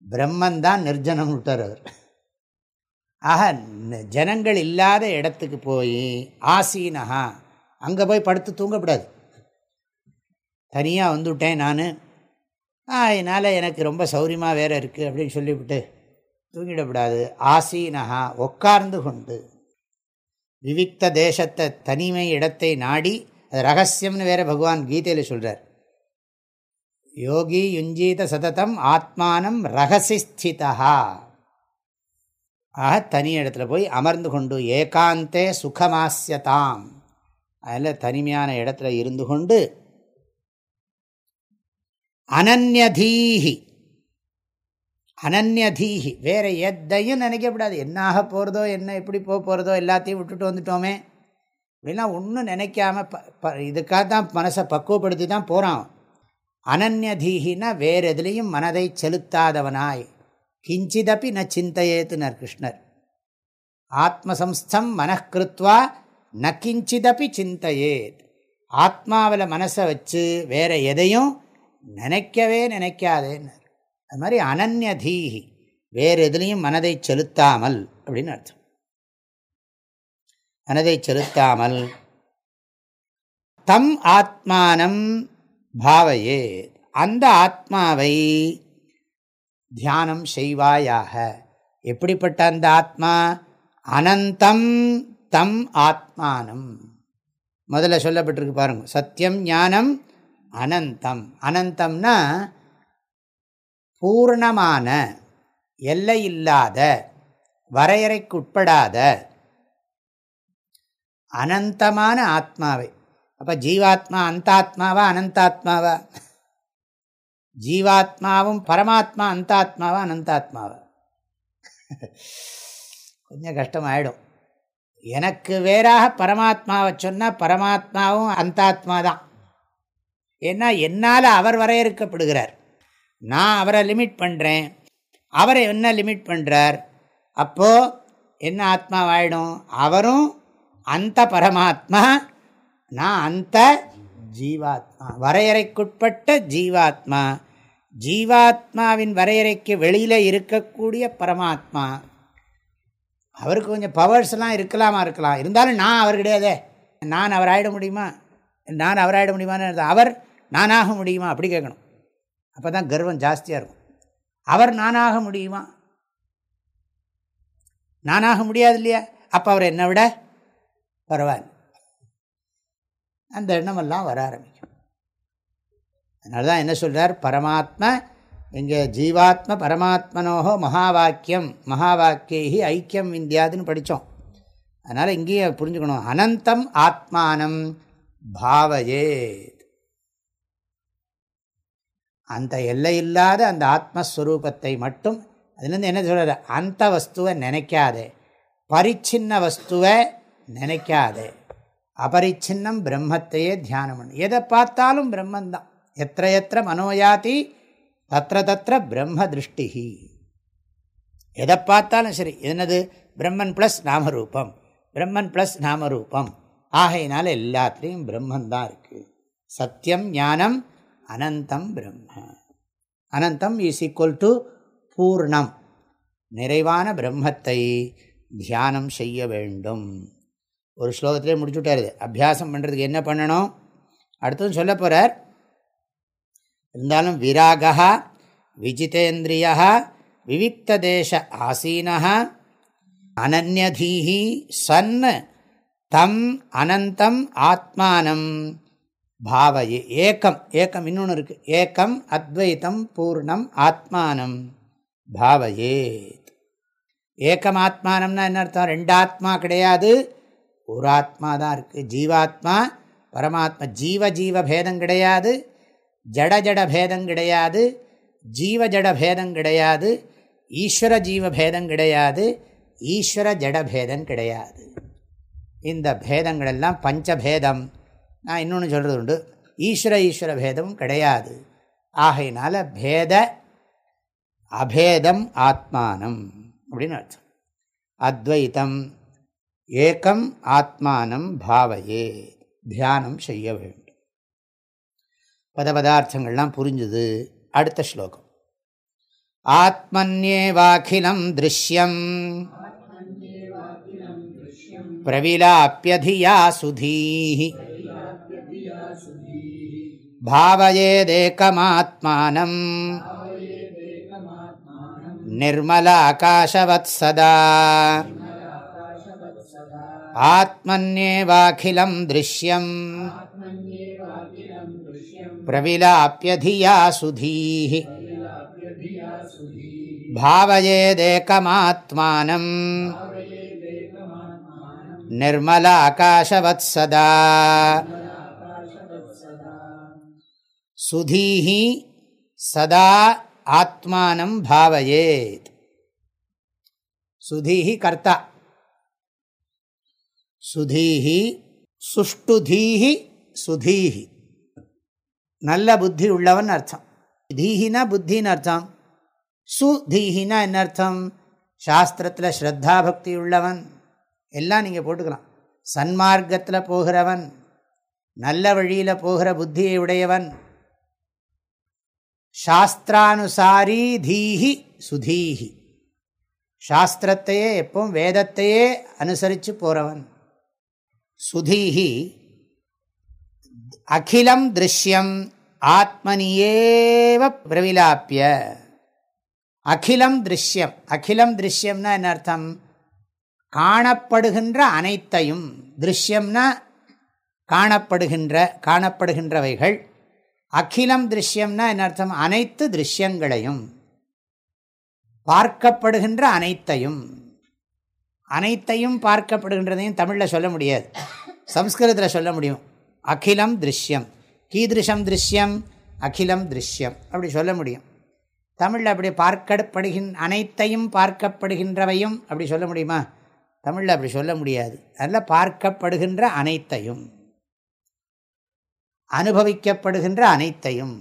பிரம்மன் தான் நிர்ஜனம் விட்டுறவர் ஆக ஜனங்கள் இல்லாத இடத்துக்கு போய் ஆசீனஹா அங்கே போய் படுத்து தூங்கக்கூடாது. தனியாக வந்துவிட்டேன் நான். அதனால் எனக்கு ரொம்ப சௌரியமாக வேறு இருக்குது அப்படின்னு சொல்லிவிட்டு தூங்கிடக்கூடாது ஆசீனஹா உட்கார்ந்து கொண்டு. விவிக்த தேசத்தை தனிமை இடத்தை நாடி அது ரகசியம்னு வேறு பகவான் கீதையில் சொல்கிறார் யோகி யுஞ்சீத சததம் ஆத்மானம் ரகசிஸ்திதா ஆக தனி இடத்துல போய் அமர்ந்து கொண்டு ஏகாந்தே சுகமாசியதாம் அதில் தனிமையான இடத்துல இருந்து கொண்டு அனன்யதீஹி. அனன்யதீஹி. வேற எதையும் நினைக்கக்கூடாது. என்ன ஆக போகிறதோ என்ன எப்படி போக போகிறதோ எல்லாத்தையும் விட்டுட்டு வந்துட்டோமே. அப்படிலாம் ஒன்றும் நினைக்காம ப இதுக்காக தான் மனசை பக்குவப்படுத்தி தான் போகிறான் அனன்யதீகினா வேறு எதுலேயும் மனதை செலுத்தாதவனாய். கிஞ்சிதப்பி ந சிந்தையேத்துனர் கிருஷ்ணர். ஆத்மசம்ஸ்தம் மனக்கிருத்வா ந கிஞ்சிதப்பி சிந்தையேத். ஆத்மாவில் மனசை வச்சு வேற எதையும் நினைக்கவே நினைக்காதேன்னு அது மாதிரி அனன்யதீகி வேறு எதுலேயும் மனதை செலுத்தாமல் அப்படின்னு அர்த்தம். மனதை செலுத்தாமல். தம் ஆத்மானம் பாவையே அந்த ஆத்மாவை தியானம் செய்வாயாக. எப்படிப்பட்ட அந்த ஆத்மா? அனந்தம் தம் ஆத்மானம். முதல்ல சொல்லப்பட்டிருக்கு பாருங்க. சத்தியம் ஞானம் அனந்தம். அனந்தம்னா பூர்ணமான எல்லையில்லாத வரையறைக்குட்படாத அனந்தமான ஆத்மாவை. அப்போ ஜீவாத்மா அந்தாத்மாவா அனந்தாத்மாவா? ஜீவாத்மாவும் பரமாத்மா அந்தாத்மாவா அனந்தாத்மாவா? கொஞ்சம் கஷ்டமாயிடும். எனக்கு வேறாக பரமாத்மாவை சொன்னால் பரமாத்மாவும் அந்தாத்மா தான். ஏன்னா என்னால் அவர் வரையறுக்கப்படுகிறார் நான் அவரை லிமிட் பண்ணுறேன் அவரை என்ன லிமிட் பண்ணுறார் அப்போது என்ன ஆத்மாவாயிடும்? அவரும் அந்த பரமாத்மா நான் அந்த ஜீவாத்மா. வரையறைக்குட்பட்ட ஜீவாத்மா. ஜீவாத்மாவின் வரையறைக்கு வெளியில் இருக்கக்கூடிய பரமாத்மா. அவருக்கு கொஞ்சம் பவர்ஸ்லாம் இருக்கலாமா இருக்கலாம். இருந்தாலும் நான் அவர் கிடையாதே. நான் அவர் ஆகிட முடியுமா? நான் அவர் ஆகிட முடியுமான்னு அவர் நானாக முடியுமா? அப்படி கேட்கணும். அப்போ தான் கர்வம் ஜாஸ்தியாக இருக்கும். அவர் நானாக முடியுமா? நானாக முடியாது இல்லையா? அப்போ அவர் என்னை விட பரவாயில்ல. அந்த எண்ணமெல்லாம் வர ஆரம்பிக்கும். அதனால தான் என்ன சொல்கிறார் பரமாத்ம இங்கே ஜீவாத்ம பரமாத்மனோகோ மகா வாக்கியம் மகா வாக்கியி ஐக்கியம் இந்தியாதுன்னு படித்தோம் அதனால் இங்கேயே புரிஞ்சுக்கணும். அனந்தம் ஆத்மானம் பாவையே. அந்த எல்லையில்லாத அந்த ஆத்மஸ்வரூபத்தை மட்டும் அதுலேருந்து என்ன சொல்கிறது அந்த வஸ்துவை நினைக்காதே. பரிச்சின்ன வஸ்துவை நினைக்காதே. அபரிச்சின்னம் பிரம்மத்தையே தியானம் பண்ணு. எதை பார்த்தாலும் பிரம்மந்தான். எத்த எத்த மனோயாதி தத்திர தத்திர பிரம்ம திருஷ்டி எதை பார்த்தாலும் சரி என்னது? பிரம்மன் ப்ளஸ் நாமரூபம். பிரம்மன் ப்ளஸ் நாமரூபம். ஆகையினால எல்லாத்துலேயும் பிரம்மந்தான் இருக்குது சத்தியம் ஞானம் அனந்தம் பிரம்ம. அனந்தம் இஸ் ஈக்குவல் டு பூர்ணம். நிறைவான பிரம்மத்தை தியானம் செய்ய வேண்டும். ஒரு ஸ்லோகத்திலே முடிச்சுட்டார் அபியாசம் பண்ணுறதுக்கு என்ன பண்ணணும்? அடுத்தது சொல்ல போகிறார் இருந்தாலும் விராகா விஜிதேந்திரியா விவிக்ததேச ஆசீனா அனநியதீஹி சன் தம் அனந்தம் ஆத்மானம். பாவயே. ஏக்கம். ஏக்கம் இன்னொன்று இருக்குது ஏக்கம் அத்வைத்தம் பூர்ணம் ஆத்மானம். பாவையே. ஏக்கம் ஆத்மானம்னா என்ன அர்த்தம்? ரெண்டு ஆத்மா கிடையாது. ஒரு ஆத்மா தான் இருக்குது ஜீவாத்மா பரமாத்மா. ஜீவ ஜீவ பேதம் கிடையாது. ஜட ஜட பேதம் கிடையாது. ஜீவ ஜட பேதம் கிடையாது. ஈஸ்வர ஜீவ பேதம் கிடையாது. ஈஸ்வர ஜட பேதம் கிடையாது. இந்த பேதங்களெல்லாம் பஞ்சபேதம் நான் இன்னொன்று சொல்கிறது உண்டு. ஈஸ்வர ஈஸ்வர பேதமும் கிடையாது. ஆகையினால பேத அபேதம் ஆத்மானம் அப்படின்னு அர்த்தம். அத்வைத்தம் ஏக்கம் ஆத்மானம் பாவையே. தியானம் செய்ய வேண்டும். பத பதார்த்தங்கள்லாம் புரிஞ்சுது அடுத்த ஸ்லோகம். ஆத்மன்யேவாகிலம் திருஷ்யம். பிரவிலாப்பியதியா சுதீः भावयेदेकमात्मानम् निर्मलाकाशवत् सदा आत्मन्येवाखिलं दृश्यम् प्रविलाप्यधिया सुधीः भावयेदेकमात्मानम् निर्मलाकाशवत् सदा சுதீஹி சதா ஆத்மானம் பாவயேத். சுதீஹி கர்த்தா. சுதீஹி சுஷ்டுதீஹி சுதீஹி. நல்ல புத்தி உள்ளவன் அர்த்தம். தீஹினா புத்தின்னு அர்த்தம். சுதீஹினா என்ன அர்த்தம்? சாஸ்திரத்தில் ஸ்ரத்தா பக்தி உள்ளவன். எல்லாம் நீங்கள் போட்டுக்கலாம். சன்மார்க்கத்தில் போகிறவன். நல்ல வழியில் போகிற புத்தியை உடையவன். சாஸ்திரானுசாரி தீஹி சுதீஹி. சாஸ்திரத்தையே எப்பவும் வேதத்தையே அனுசரித்து போகிறவன் சுதீஹி அகிலம் திருஷ்யம் ஆத்மனியேவ பிரவிலாப்பிய அகிலம் திருஷ்யம் அகிலம் திருஷ்யம்னா என்ன அர்த்தம்? காணப்படுகின்ற அனைத்தையும் திருஷ்யம்னா காணப்படுகின்ற காணப்படுகின்றவைகள். அகிலம் திருஷ்யம்னா என்ன அர்த்தம்? அனைத்து திருஷ்யங்களையும். பார்க்கப்படுகின்ற அனைத்தையும். அனைத்தையும் பார்க்கப்படுகின்றதையும் தமிழில் சொல்ல முடியாது. சம்ஸ்கிருதத்தில் சொல்ல முடியும். அகிலம் திருஷ்யம். கீதிருஷம் திருஷ்யம் அகிலம் திருஷ்யம். அப்படி சொல்ல முடியும். தமிழில் அப்படி பார்க்கப்படுகின் அனைத்தையும் பார்க்கப்படுகின்றவையும் அப்படி சொல்ல முடியுமா? தமிழில் அப்படி சொல்ல முடியாது. அதில் பார்க்கப்படுகின்ற அனைத்தையும். அனுபவிக்கப்படுகின்ற அனைத்தையும்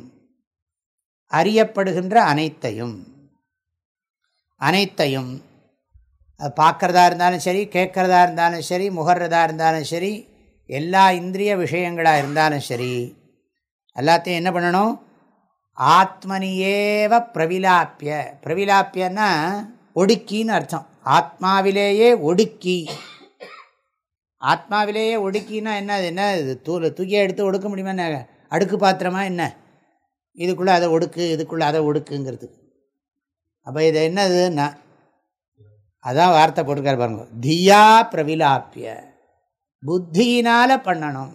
அறியப்படுகின்ற அனைத்தையும் அனைத்தையும் பார்க்குறதா இருந்தாலும் சரி கேட்குறதா இருந்தாலும் சரி முகர்றதா இருந்தாலும் சரி எல்லா இந்திரிய விஷயங்களாக இருந்தாலும் சரி எல்லாத்தையும் என்ன பண்ணணும்? ஆத்மனியேவ பிரவிலாப்பிய பிரவிலாப்பியன்னா ஒடுக்கின்னு அர்த்தம். ஆத்மாவிலேயே ஒடுக்கி. ஆத்மாவிலேயே ஒடுக்கினா என்ன என்ன இது தூள் தூக்கியை எடுத்து ஒடுக்க முடியுமா என்ன? அடுக்கு பாத்திரமா என்ன? இதுக்குள்ளே அதை ஒடுக்கு இதுக்குள்ளே அதை ஒடுக்குங்கிறது. அப்போ இது என்னதுன்னா அதான் வார்த்தை போட்டுக்கார் பாருங்க. தியா பிரவிலாப்பிய புத்தியினால் பண்ணணும்.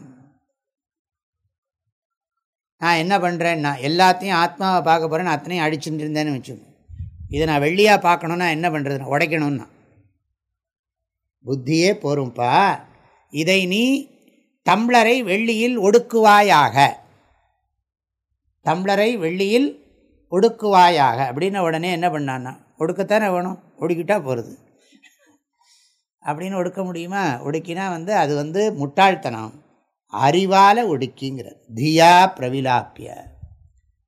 நான் என்ன பண்ணுறேன்னா எல்லாத்தையும் ஆத்மாவை பார்க்க போகிறேன் அத்தனையும் அடிச்சுட்டு இருந்தேன்னு வச்சுக்கோங்க. இதை நான் வெள்ளியாக பார்க்கணுன்னா என்ன பண்ணுறதுன்னா உடைக்கணும்னா. புத்தியே போரும்ப்பா இதை நீ தம்ளரை வெள்ளியில் ஒடுக்குவாயாக. தம்ளரை வெள்ளியில் ஒடுக்குவாயாக. அப்படின்னு உடனே என்ன பண்ணான்னா ஒடுக்கத்தானே வேணும்? ஒடுக்கிட்டா போகிறது அப்படின்னு ஒடுக்க முடியுமா? ஒடுக்கினா வந்து அது வந்து முட்டாள்தனம். அறிவால் ஒடுக்கிங்கிற தியா பிரவிலாப்பிய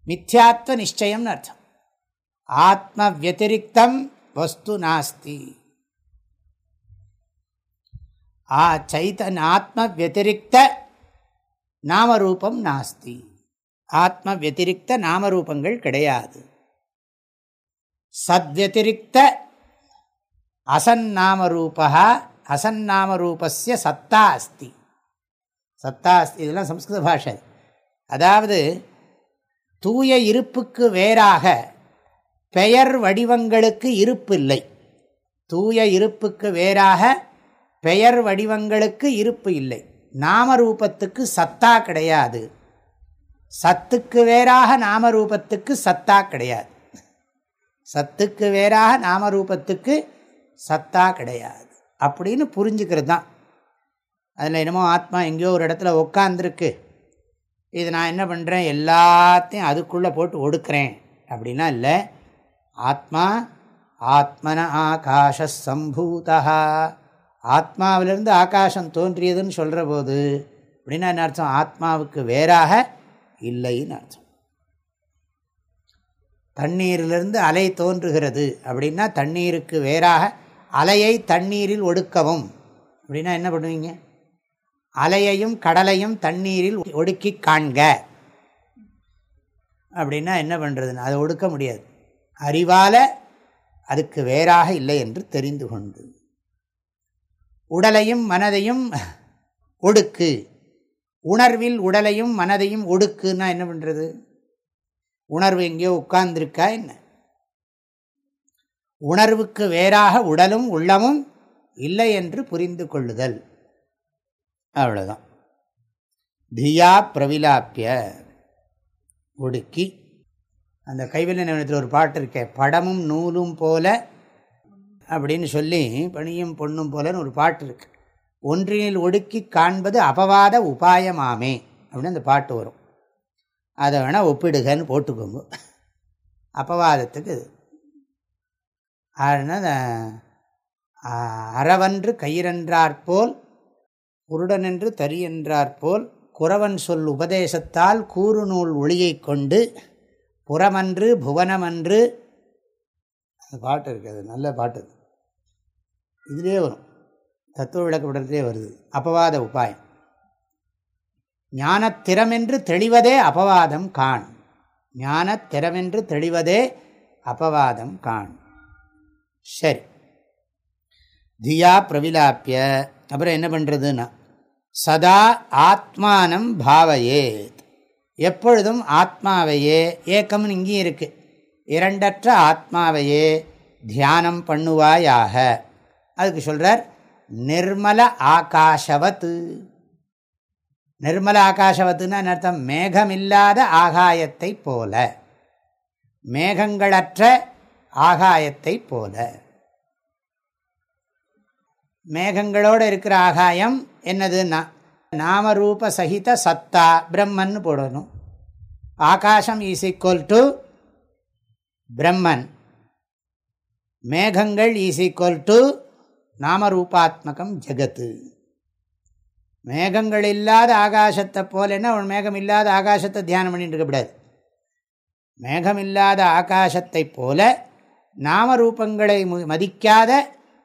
மித்யாத்வ நிச்சயம்னு அர்த்தம். ஆத்ம வத்திரிக்தம் வஸ்து நாஸ்தி. ஆ சைத்தன் ஆத்ம வத்திரிக்த நாமரூபம் நாஸ்தி ஆத்ம வத்திரிக்த நாமரூபங்கள் கிடையாது சத்வத்திரிக்த அசன்னாமரூபா அசன்னாமரூபஸ்ய சத்தா அஸ்தி சத்தா அஸ்தி இதெல்லாம் சம்ஸ்கிருத பாஷை அதாவது தூய இருப்புக்கு வேறாக பெயர் வடிவங்களுக்கு இருப்பு இல்லை தூய இருப்புக்கு வேறாக பெயர் வடிவங்களுக்கு இருப்பு இல்லை. நாமரூபத்துக்கு சத்தா கிடையாது. சத்துக்கு வேறாக நாமரூபத்துக்கு சத்தா கிடையாது. சத்துக்கு வேறாக நாமரூபத்துக்கு சத்தா கிடையாது. அப்படின்னு புரிஞ்சுக்கிறது தான். அதில் என்னமோ ஆத்மா எங்கேயோ ஒரு இடத்துல உக்காந்துருக்கு. இது நான் என்ன பண்ணுறேன் எல்லாத்தையும் அதுக்குள்ளே போட்டு ஒடுக்கிறேன். அப்படின்னா இல்லை ஆத்மா ஆத்மன ஆகாஷ சம்பூதா ஆத்மாவிலிருந்து ஆகாசம் தோன்றியதுன்னு சொல்கிற போது அப்படின்னா என்ன அர்த்தம்? ஆத்மாவுக்கு வேறாக இல்லைன்னு அர்த்தம். தண்ணீரிலிருந்து அலை தோன்றுகிறது. அப்படின்னா தண்ணீருக்கு வேறாக அலையை தண்ணீரில் ஒடுக்கவும். அப்படின்னா என்ன பண்ணுவீங்க? அலையையும் கடலையும் தண்ணீரில் ஒடுக்கி காண்க. அப்படின்னா என்ன பண்ணுறதுன்னு அதை ஒடுக்க முடியாது. அறிவால் அதுக்கு வேறாக இல்லை என்று தெரிந்து கொண்டு. உடலையும் மனதையும் ஒடுக்கு. உணர்வில் உடலையும் மனதையும் ஒடுக்குன்னா என்ன பண்ணுறது உணர்வு எங்கேயோ உட்கார்ந்துருக்கா என்ன? உணர்வுக்கு வேறாக உடலும் உள்ளமும் இல்லை என்று புரிந்து கொள்ளுதல். அவ்வளோதான் தியா பிரவிலாப்பிய ஒடுக்கி. அந்த கைவினை நிறுவனத்தில் ஒரு பாட்டு இருக்கே படமும் நூலும் போல அப்படின்னு சொல்லி பணியும் பொண்ணும் போலன்னு ஒரு பாட்டு இருக்கு. ஒன்றினில் ஒடுக்கி காண்பது அபவாத உபாயமாமே அப்படின்னு அந்த பாட்டு வரும். அதை வேணால் ஒப்பிடுகன்னு போட்டுக்கோங்க. அபவாதத்துக்கு இது. அதனால் அறவன்று கயிறன்றாற்போல் உருடனென்று தரியன்றாற்போல் குறவன் சொல் உபதேசத்தால் கூறுநூல் ஒளியை கொண்டு புறமன்று புவனமன்று. அந்த பாட்டு இருக்குது அது நல்ல பாட்டு. இதுலேயே வரும். தத்துவ விளக்கப்படத்திலே வருது. அப்பவாத உபாயம். ஞானத்திறமென்று தெளிவதே அபவாதம் காண். ஞானத்திறமென்று தெளிவதே அபவாதம் காண். சரி. தியா பிரவிலாப்பிய அப்புறம் என்ன பண்ணுறதுன்னா சதா ஆத்மானம் பாவையேத். எப்பொழுதும் ஆத்மாவையே ஏக்கம்னு இங்கேயும் இருக்குது இரண்டற்ற ஆத்மாவையே தியானம் பண்ணுவாயாக. அதுக்கு சொல்கிறார் நிர்மல ஆகாஷவத்து. நிர்மல ஆகாஷவத்துன்னா அர்த்தம்? மேகமில்லாத ஆகாயத்தை போல. மேகங்களற்ற ஆகாயத்தை போல. மேகங்களோடு இருக்கிற ஆகாயம் என்னதுன்னா நாமரூப சகித சத்தா பிரம்மன் போடணும். ஆகாசம் இஸ் ஈக்குவல் டு பிரம்மன். மேகங்கள் இஸ் ஈக்குவல் டு நாமரூபாத்மகம் ஜெகத்து. மேகங்கள் இல்லாத ஆகாசத்தை போலன்னா ஒரு மேகம் இல்லாத ஆகாசத்தை தியானம் பண்ணிட்டு இருக்கக்கூடாது மேகம் இல்லாத ஆகாசத்தை போல நாமரூபங்களை மதிக்காத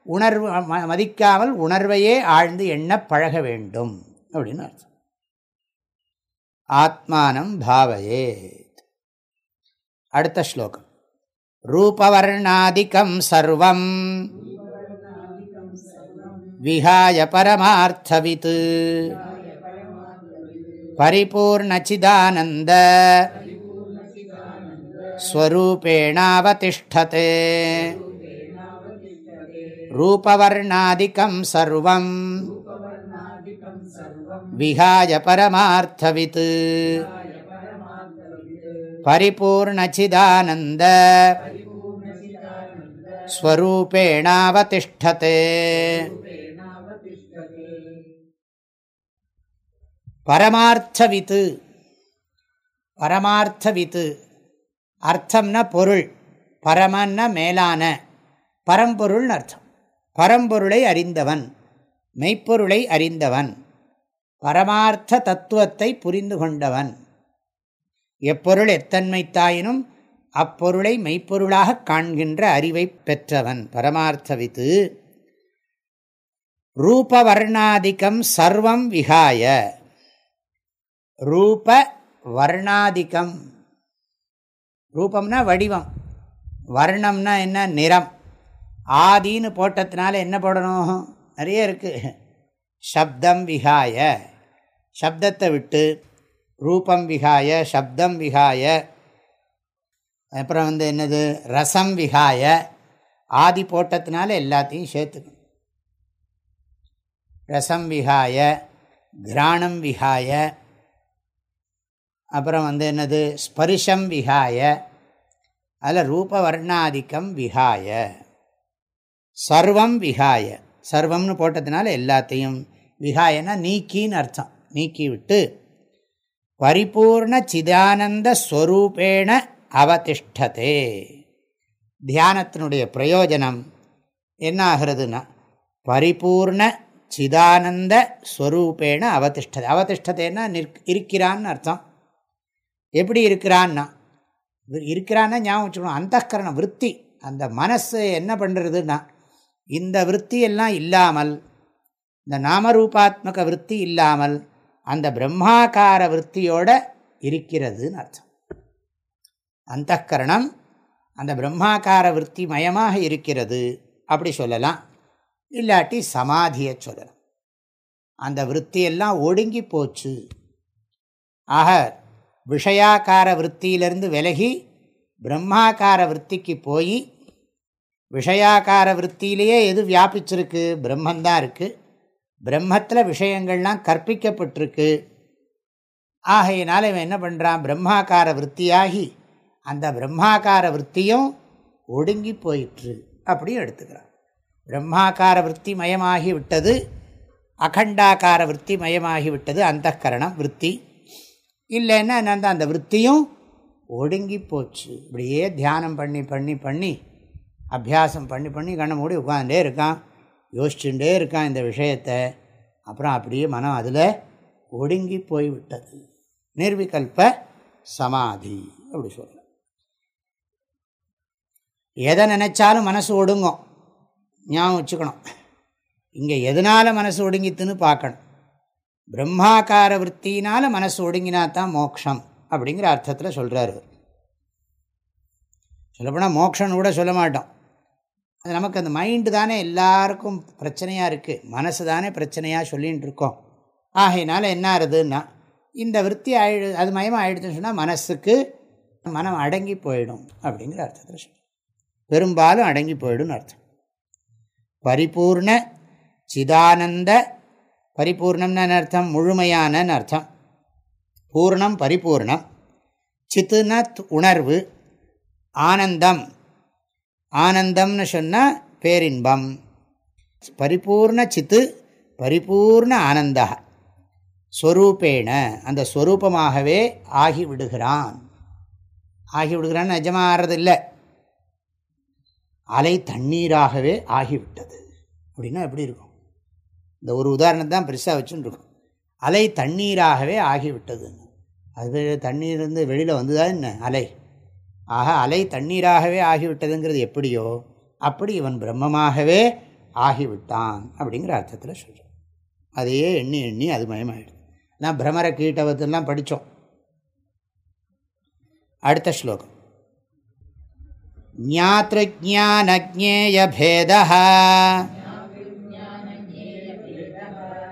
உணர்வு மதிக்காமல் உணர்வையே ஆழ்ந்து எண்ண பழக வேண்டும். அப்படின்னு அர்த்தம். ஆத்மானம் பாவையே அடுத்த ஸ்லோகம். ரூபவர்ணாதிக்கம் சர்வம். விஹாய பரமார்த்தவித் பரிபூர்ணச்சிதானந்த ஸ்வரூபேணாவதிஷ்டதே. ரூபவர்ணாதிக்கம் சர்வம் விஹாய பரமார்த்தவித் பரிபூர்ணச்சிதானந்த ஸ்வரூபேணாவதிஷ்டதே. பரமார்த்தவித்து. பரமார்த்தவித்து. அர்த்தம்னா பொருள் பரமன்னா மேலான. பரம்பொருள்னு அர்த்தம். பரம்பொருளை அறிந்தவன் மெய்ப்பொருளை அறிந்தவன் பரமார்த்த தத்துவத்தை புரிந்து கொண்டவன். எப்பொருள் எத்தன்மை தாயினும் அப்பொருளை மெய்ப்பொருளாக காண்கின்ற அறிவை பெற்றவன். பரமார்த்தவித்து. ரூபவர்ணாதிக்கம் சர்வம் விகாய. ரூப வர்ணாதிக்கம் ரூபம்னா வடிவம். வர்ணம்னா என்ன? நிறம். ஆதின்னு போட்டதுனால என்ன போடணும்? நிறைய இருக்குது சப்தம் விகாய. சப்தத்தை விட்டு ரூபம் விகாய சப்தம் விகாய. அப்புறம் வந்து என்னது? ரசம் விகாய. ஆதி போட்டத்தினால எல்லாத்தையும் சேர்த்துக்கணும். ரசம் விகாய கிராணம் விகாய அப்புறம் வந்து என்னது? ஸ்பரிஷம் விகாய அதில் ரூபவர்ணாதிக்கம் விகாய சர்வம் விகாய சர்வம்னு போட்டதுனால எல்லாத்தையும் விகாயனா நீக்கின்னு அர்த்தம். நீக்கி விட்டு பரிபூர்ண சிதானந்த ஸ்வரூபேண அவதிஷ்டதே. தியானத்தினுடைய பிரயோஜனம் என்ன ஆகிறதுனா பரிபூர்ண சிதானந்த ஸ்வரூபேண அவதிஷ்டதை. அவதிஷ்டதைன்னா நிற் இருக்கிறான்னு அர்த்தம். எப்படி இருக்கிறான்னா இருக்கிறான்னா ஞாபகம் வச்சுக்கணும் அந்த விற்பி அந்த மனசு என்ன பண்ணுறதுன்னா இந்த விற்பி எல்லாம் இல்லாமல் இந்த நாமரூபாத்மக விற்பி இல்லாமல் அந்த பிரம்மாக்கார விற்த்தியோட இருக்கிறதுன்னு அர்த்தம். அந்த கரணம் அந்த பிரம்மாக்கார விற்பி மயமாக இருக்கிறது அப்படி சொல்லலாம். இல்லாட்டி சமாதியை சொல்லலாம். அந்த விற்த்தியெல்லாம் ஒடுங்கி போச்சு. ஆக விஷயாக்கார விற்த்தியிலிருந்து விலகி பிரம்மாக்கார விற்த்திக்கு போய் விஷயாக்கார விற்த்தியிலேயே எது வியாபிச்சிருக்கு? பிரம்மந்தான் இருக்குது பிரம்மத்தில் விஷயங்கள்லாம் கற்பிக்கப்பட்டிருக்கு. ஆகையினால் இவன் என்ன பண்ணுறான் பிரம்மாக்கார விற்த்தியாகி அந்த பிரம்மாக்கார விற்த்தியும் ஒடுங்கி போயிற்று அப்படியும் எடுத்துக்கிறான். பிரம்மாக்கார விற்பி மயமாகி விட்டது அகண்டாக்கார விற்பி மயமாகி விட்டது அந்த கரணம் விற்பி இல்லைன்னா என்னந்தான் அந்த விற்த்தியும் ஒடுங்கி போச்சு. இப்படியே தியானம் பண்ணி பண்ணி பண்ணி அபியாசம் பண்ணி பண்ணி கண்ணை மூடி உட்காந்துட்டே இருக்கான். யோசிச்சுட்டே இருக்கான் இந்த விஷயத்தை. அப்புறம் அப்படியே மனம் அதில் ஒடுங்கி போய்விட்டது. நிர்விகல்ப சமாதி அப்படி சொல்கிறேன் எதை நினச்சாலும் மனசு ஒடுங்கும். ஞாபகம் வச்சுக்கணும். இங்கே எதனால் மனசு ஒடுங்கித்துன்னு பார்க்கணும். பிரம்மாக்கார விற்த்தினால் மனசு ஒடுங்கினா தான் மோக்ஷம் அப்படிங்கிற அர்த்தத்தில் சொல்கிறார் சொல்லப்போனால் மோக்ஷன்னு கூட சொல்ல மாட்டோம். அது நமக்கு அந்த மைண்டு தானே எல்லாருக்கும் பிரச்சனையாக இருக்குது மனசு தானே பிரச்சனையாக சொல்லின்னு இருக்கோம். ஆகையினால என்ன ஆகுதுன்னா இந்த விற்பி ஆயிடு அது மயமாக ஆயிடுதுன்னு சொன்னால் மனசுக்கு மனம் அடங்கி போயிடும் அப்படிங்கிற அர்த்தத்தில் சொல்லி பெரும்பாலும் அடங்கி போயிடும்னு அர்த்தம். பரிபூர்ண சிதானந்த பரிபூர்ணம்னு அர்த்தம் முழுமையான அர்த்தம் பூர்ணம் பரிபூர்ணம். சித்துன உணர்வு ஆனந்தம். ஆனந்தம்னு சொன்னால் பேரின்பம். பரிபூர்ண சித்து பரிபூர்ண ஆனந்தா. ஸ்வரூபேண அந்த ஸ்வரூபமாகவே ஆகிவிடுகிறான் ஆகிவிடுகிறான் நிஜமாக ஆறதில்லை அலை தண்ணீராகவே ஆகிவிட்டது. அப்படின்னா எப்படி இருக்கும்? இந்த ஒரு உதாரணம் தான் பெருசாக வச்சுருக்கோம். அலை தண்ணீராகவே ஆகிவிட்டதுன்னு அது தண்ணீர் வந்து வெளியில் வந்ததா என்ன? அலை. ஆக அலை தண்ணீராகவே ஆகிவிட்டதுங்கிறது எப்படியோ அப்படி இவன் பிரம்மமாகவே ஆகிவிட்டான் அப்படிங்கிற அர்த்தத்தில் சொல்கிறான் அதையே எண்ணி எண்ணி அது மயமாயிடுது. நான் பிரமர கீட்டவத்தெல்லாம் படித்தோம். அடுத்த ஸ்லோகம். ஞாத்ருஜானேயபேதா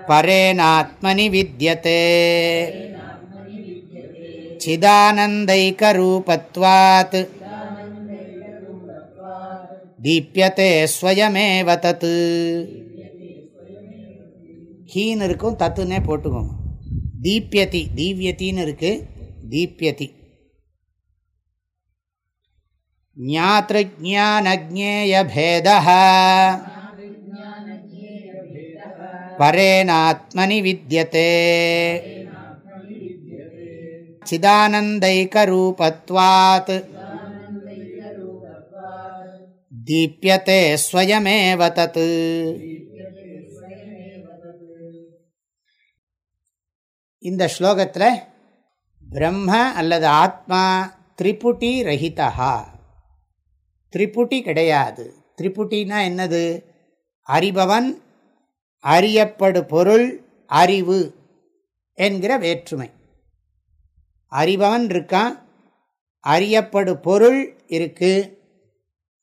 परेणात्मनि विद्यते चिदानन्दैकरूपत्वात् தீப்பியத்தே ஸ்வயமேவ தத்து ஹீன்னு இருக்கும் தத்துன்னே போட்டுக்கோங்க தீப்பியதி தீவியத்தின்னு இருக்கு தீப்பியதி ज्ञातृज्ञानज्ञेयभेदः பரேனாத்மனி வித்தியதே சிதானந்தைக்கரூபத்வாத் தீப்யத்தை ஸ்வயமேவ தத். இந்த ஸ்லோகத்தில் பிரம்ம அல்லது ஆத்மா திரிபுட்டி ரஹிதா திரிபுட்டி கிடையாது. திரிபுட்டினா என்னது? அறிபவன் அறியப்படு பொருள் அறிவு என்கிற வேற்றுமை. அறிவான் இருக்கான் அறியப்படு பொருள் இருக்கு.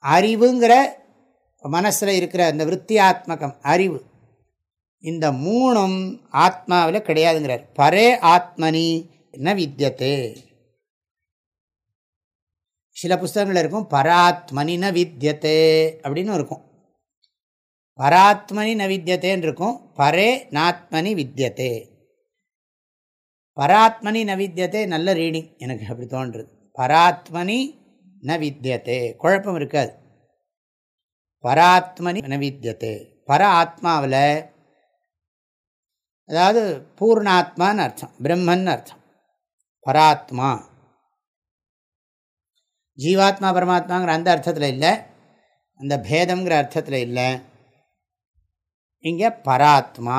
அறிவுங்கிற மனசில் இருக்கிற அந்த விற்த்தியாத்மகம் அறிவு. இந்த மூணும் ஆத்மாவில் கிடையாதுங்கிறார். பரே ஆத்மனி என்ன வித்தியத்தே சில புஸ்தகங்கள் இருக்கும் பராத்மனி ந வித்தியத்தே அப்படின்னு இருக்கும். பராத்மனி ந வித்தியத்தேன்னு இருக்கும் பரே நாத்மனி வித்தியத்தே பராத்மனி ந வித்தியத்தே நல்ல ரீடிங். எனக்கு அப்படி தோன்றுறது பராத்மனி ந வித்தியத்தே குழப்பம் இருக்காது. பராத்மனி ந வித்தியத்தே பர ஆத்மாவில் அதாவது பூர்ணாத்மான்னு அர்த்தம். பிரம்மன் அர்த்தம். பராத்மா. ஜீவாத்மா பரமாத்மாங்கிற அந்த அர்த்தத்தில் இல்லை. அந்த பேதங்கிற அர்த்தத்தில் இல்லை. இங்கே பராத்மா.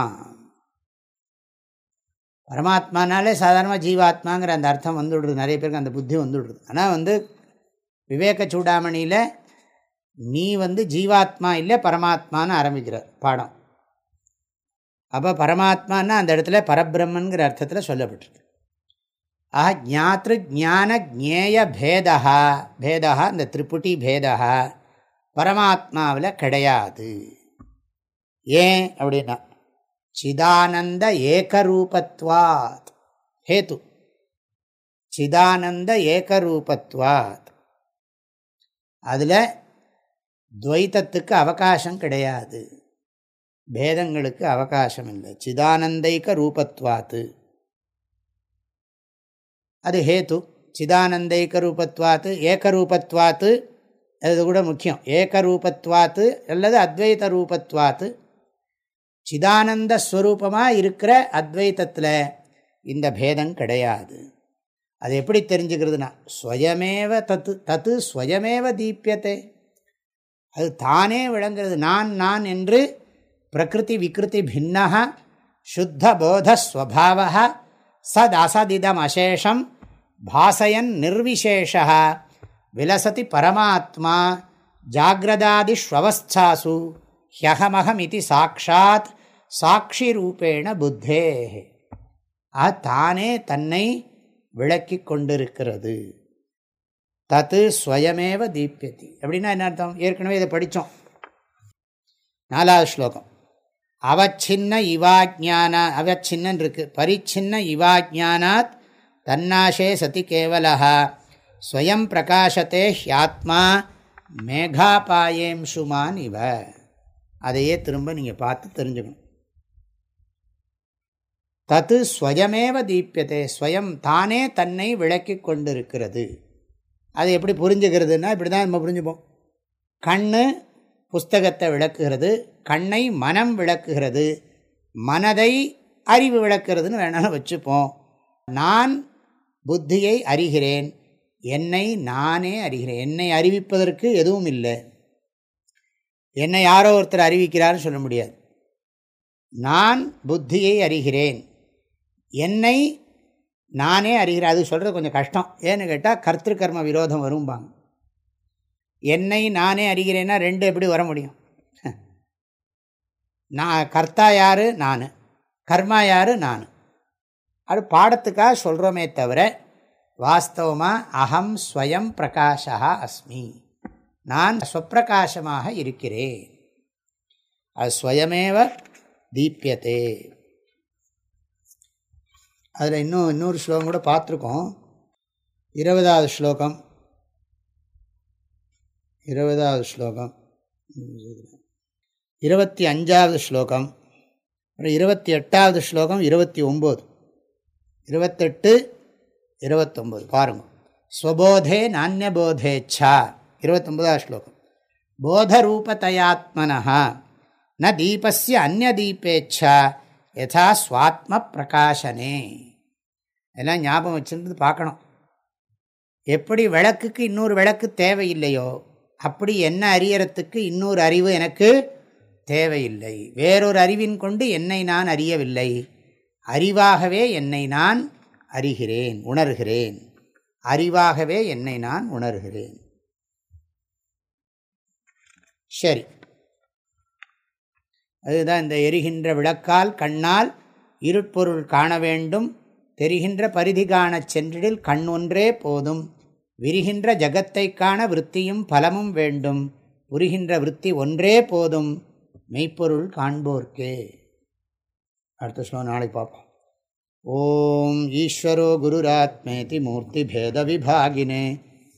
பரமாத்மானாலே சாதாரணமாக ஜீவாத்மாங்கிற அந்த அர்த்தம் வந்துவிடுது நிறைய பேருக்கு அந்த புத்தி வந்துவிடுது ஆனால் வந்து விவேக சூடாமணியில் நீ வந்து ஜீவாத்மா இல்லை பரமாத்மான்னு ஆரம்பிக்கிறார் பாடம். அப்போ பரமாத்மானா அந்த இடத்துல பரபிரம்மன்கிற அர்த்தத்தில் சொல்லப்பட்டிருக்கு. ஆஹா ஜாத்ரு ஜான ஜேய பேதா பேதா இந்த திரிபுட்டி பேதா பரமாத்மாவில் கிடையாது. ஏன் அப்படின்னா சிதானந்த ஏகரூபத்வாத். ஹேத்து சிதானந்த ஏகரூபத்வாத். அதில் துவைத்தத்துக்கு அவகாசம் கிடையாது. பேதங்களுக்கு அவகாசம் இல்லை. சிதானந்தைக்க ரூபத்வாத்து. அது ஹேத்து சிதானந்தைக்க ரூபத்வாத்து ஏகரூபத்வாத்து அது கூட முக்கியம். ஏகரூபத்வாத்து அல்லது அத்வைத ரூபத்வாத்து. சிதானந்த ஸ்வரூபமாக இருக்கிற அத்வைத்தத்தில் இந்த பேதம் கிடையாது. அது எப்படி தெரிஞ்சுக்கிறதுனா ஸ்வயமேவ தத்து தத்து ஸ்வயமேவ தீபியத்தை. அது தானே விளங்குறது நான் நான் என்று பிரகிருதி விகிருதி பின்னா சுத்த போதஸ்வபாவ சத் அசதிதம் அசேஷம் பாசயன் நிர்விசேஷ விலசதி பரமாத்மா ஜாகிரதாதிஷ்வஸ்தாசு ஹியகமகம் இது சாட்சாத் சாட்சி ரூபேண புத்தே ஆ தானே தன்னை விளக்கி கொண்டிருக்கிறது. தத்து ஸ்வயமேவ தீபியதி. அப்படின்னா என்ன அர்த்தம்? ஏற்கனவே இதை படித்தோம் நாலாவது ஸ்லோகம். அவச்சின்ன இவாஜானா அவச்சின்னன் இருக்கு. பரிச்சின்ன இவாஜானாத் தன்னாஷே சதி கேவலா ஸ்வயம் பிரகாசத்தே ஹியாத்மா மேகாபாயேம் சுமான் இவ. அதையே திரும்ப நீங்கள் பார்த்து தெரிஞ்சுக்கணும். தத்து ஸ்வயமேவ தீப்பியத்தை ஸ்வயம் தானே தன்னை விளக்கி கொண்டிருக்கிறது. அது எப்படி புரிஞ்சுக்கிறதுன்னா இப்படி தான் நம்ம புரிஞ்சுப்போம். கண் புஸ்தகத்தை விளக்குகிறது கண்ணை மனம் விளக்குகிறது மனதை அறிவு விளக்குறதுன்னு வேணாலும் வச்சுப்போம். நான் புத்தியை அறிகிறேன் என்னை நானே அறிகிறேன் என்னை அறிவிப்பதற்கு எதுவும் இல்லை. என்னை யாரோ ஒருத்தர் அறிவிக்கிறார்னு சொல்ல முடியாது. நான் புத்தியை அறிகிறேன். என்னை நானே அறிகிறேன். அது சொல்கிறது கொஞ்சம் கஷ்டம். ஏன்னு கேட்டால் கர்த்திருக்கர்ம விரோதம் வரும்பாங்க. என்னை நானே அறிகிறேன்னா ரெண்டு எப்படி வர முடியும்? நான் கர்த்தா யார்? நான். கர்மா யார்? நான். அது பாடத்துக்காக சொல்கிறோமே தவிர வாஸ்தவமாக அகம் ஸ்வயம் பிரகாஷா அஸ்மி. நான் ஸ்வப்பிரகாசமாக இருக்கிறேன். அது ஸ்வயமேவ தீப்பியத்தே அதில் இன்னும் இன்னொரு ஸ்லோகம் கூட பார்த்துருக்கோம். இருபதாவது ஸ்லோகம். இருபதாவது ஸ்லோகம். இருபத்தி அஞ்சாவது ஸ்லோகம். இருபத்தி எட்டாவது ஸ்லோகம் இருபத்தி ஒம்பது. இருபத்தெட்டு இருபத்தொம்பது. பாருங்கள் ஸ்வபோதே நானியபோதேச்சா. இருபத்தொம்பதாவது ஸ்லோகம். போதரூபத்தையாத்மனா ந தீபஸ்ய அந்நதீபேச்சா யதா சுவாத்ம பிரகாசனே எல்லாம் ஞாபகம் வச்சுருந்து பார்க்கணும் எப்படி விளக்குக்கு இன்னொரு விளக்கு தேவையில்லையோ அப்படி என்ன அறியறத்துக்கு இன்னொரு அறிவு எனக்கு தேவையில்லை வேறொரு அறிவின் கொண்டு என்னை நான் அறியவில்லை அறிவாகவே என்னை நான் அறிகிறேன் உணர்கிறேன் அறிவாகவே என்னை நான் உணர்கிறேன் சரி. அதுதான் இந்த எரிகின்ற விளக்கால் கண்ணால் இருட்பொருள் காண வேண்டும். தெரிகின்ற பரிதி காணச் சென்றிடில் கண் ஒன்றே போதும். விரிகின்ற ஜகத்தை காண விற்த்தியும் பலமும் வேண்டும். புரிகின்ற விற்பி ஒன்றே போதும். மெய்ப்பொருள் காண்போர்க்கே. அடுத்த ஸ்லோ நாளைக்கு பார்ப்போம். ஓம் ஈஸ்வரோ குருராத்மேதி மூர்த்தி பேத விபாகினே.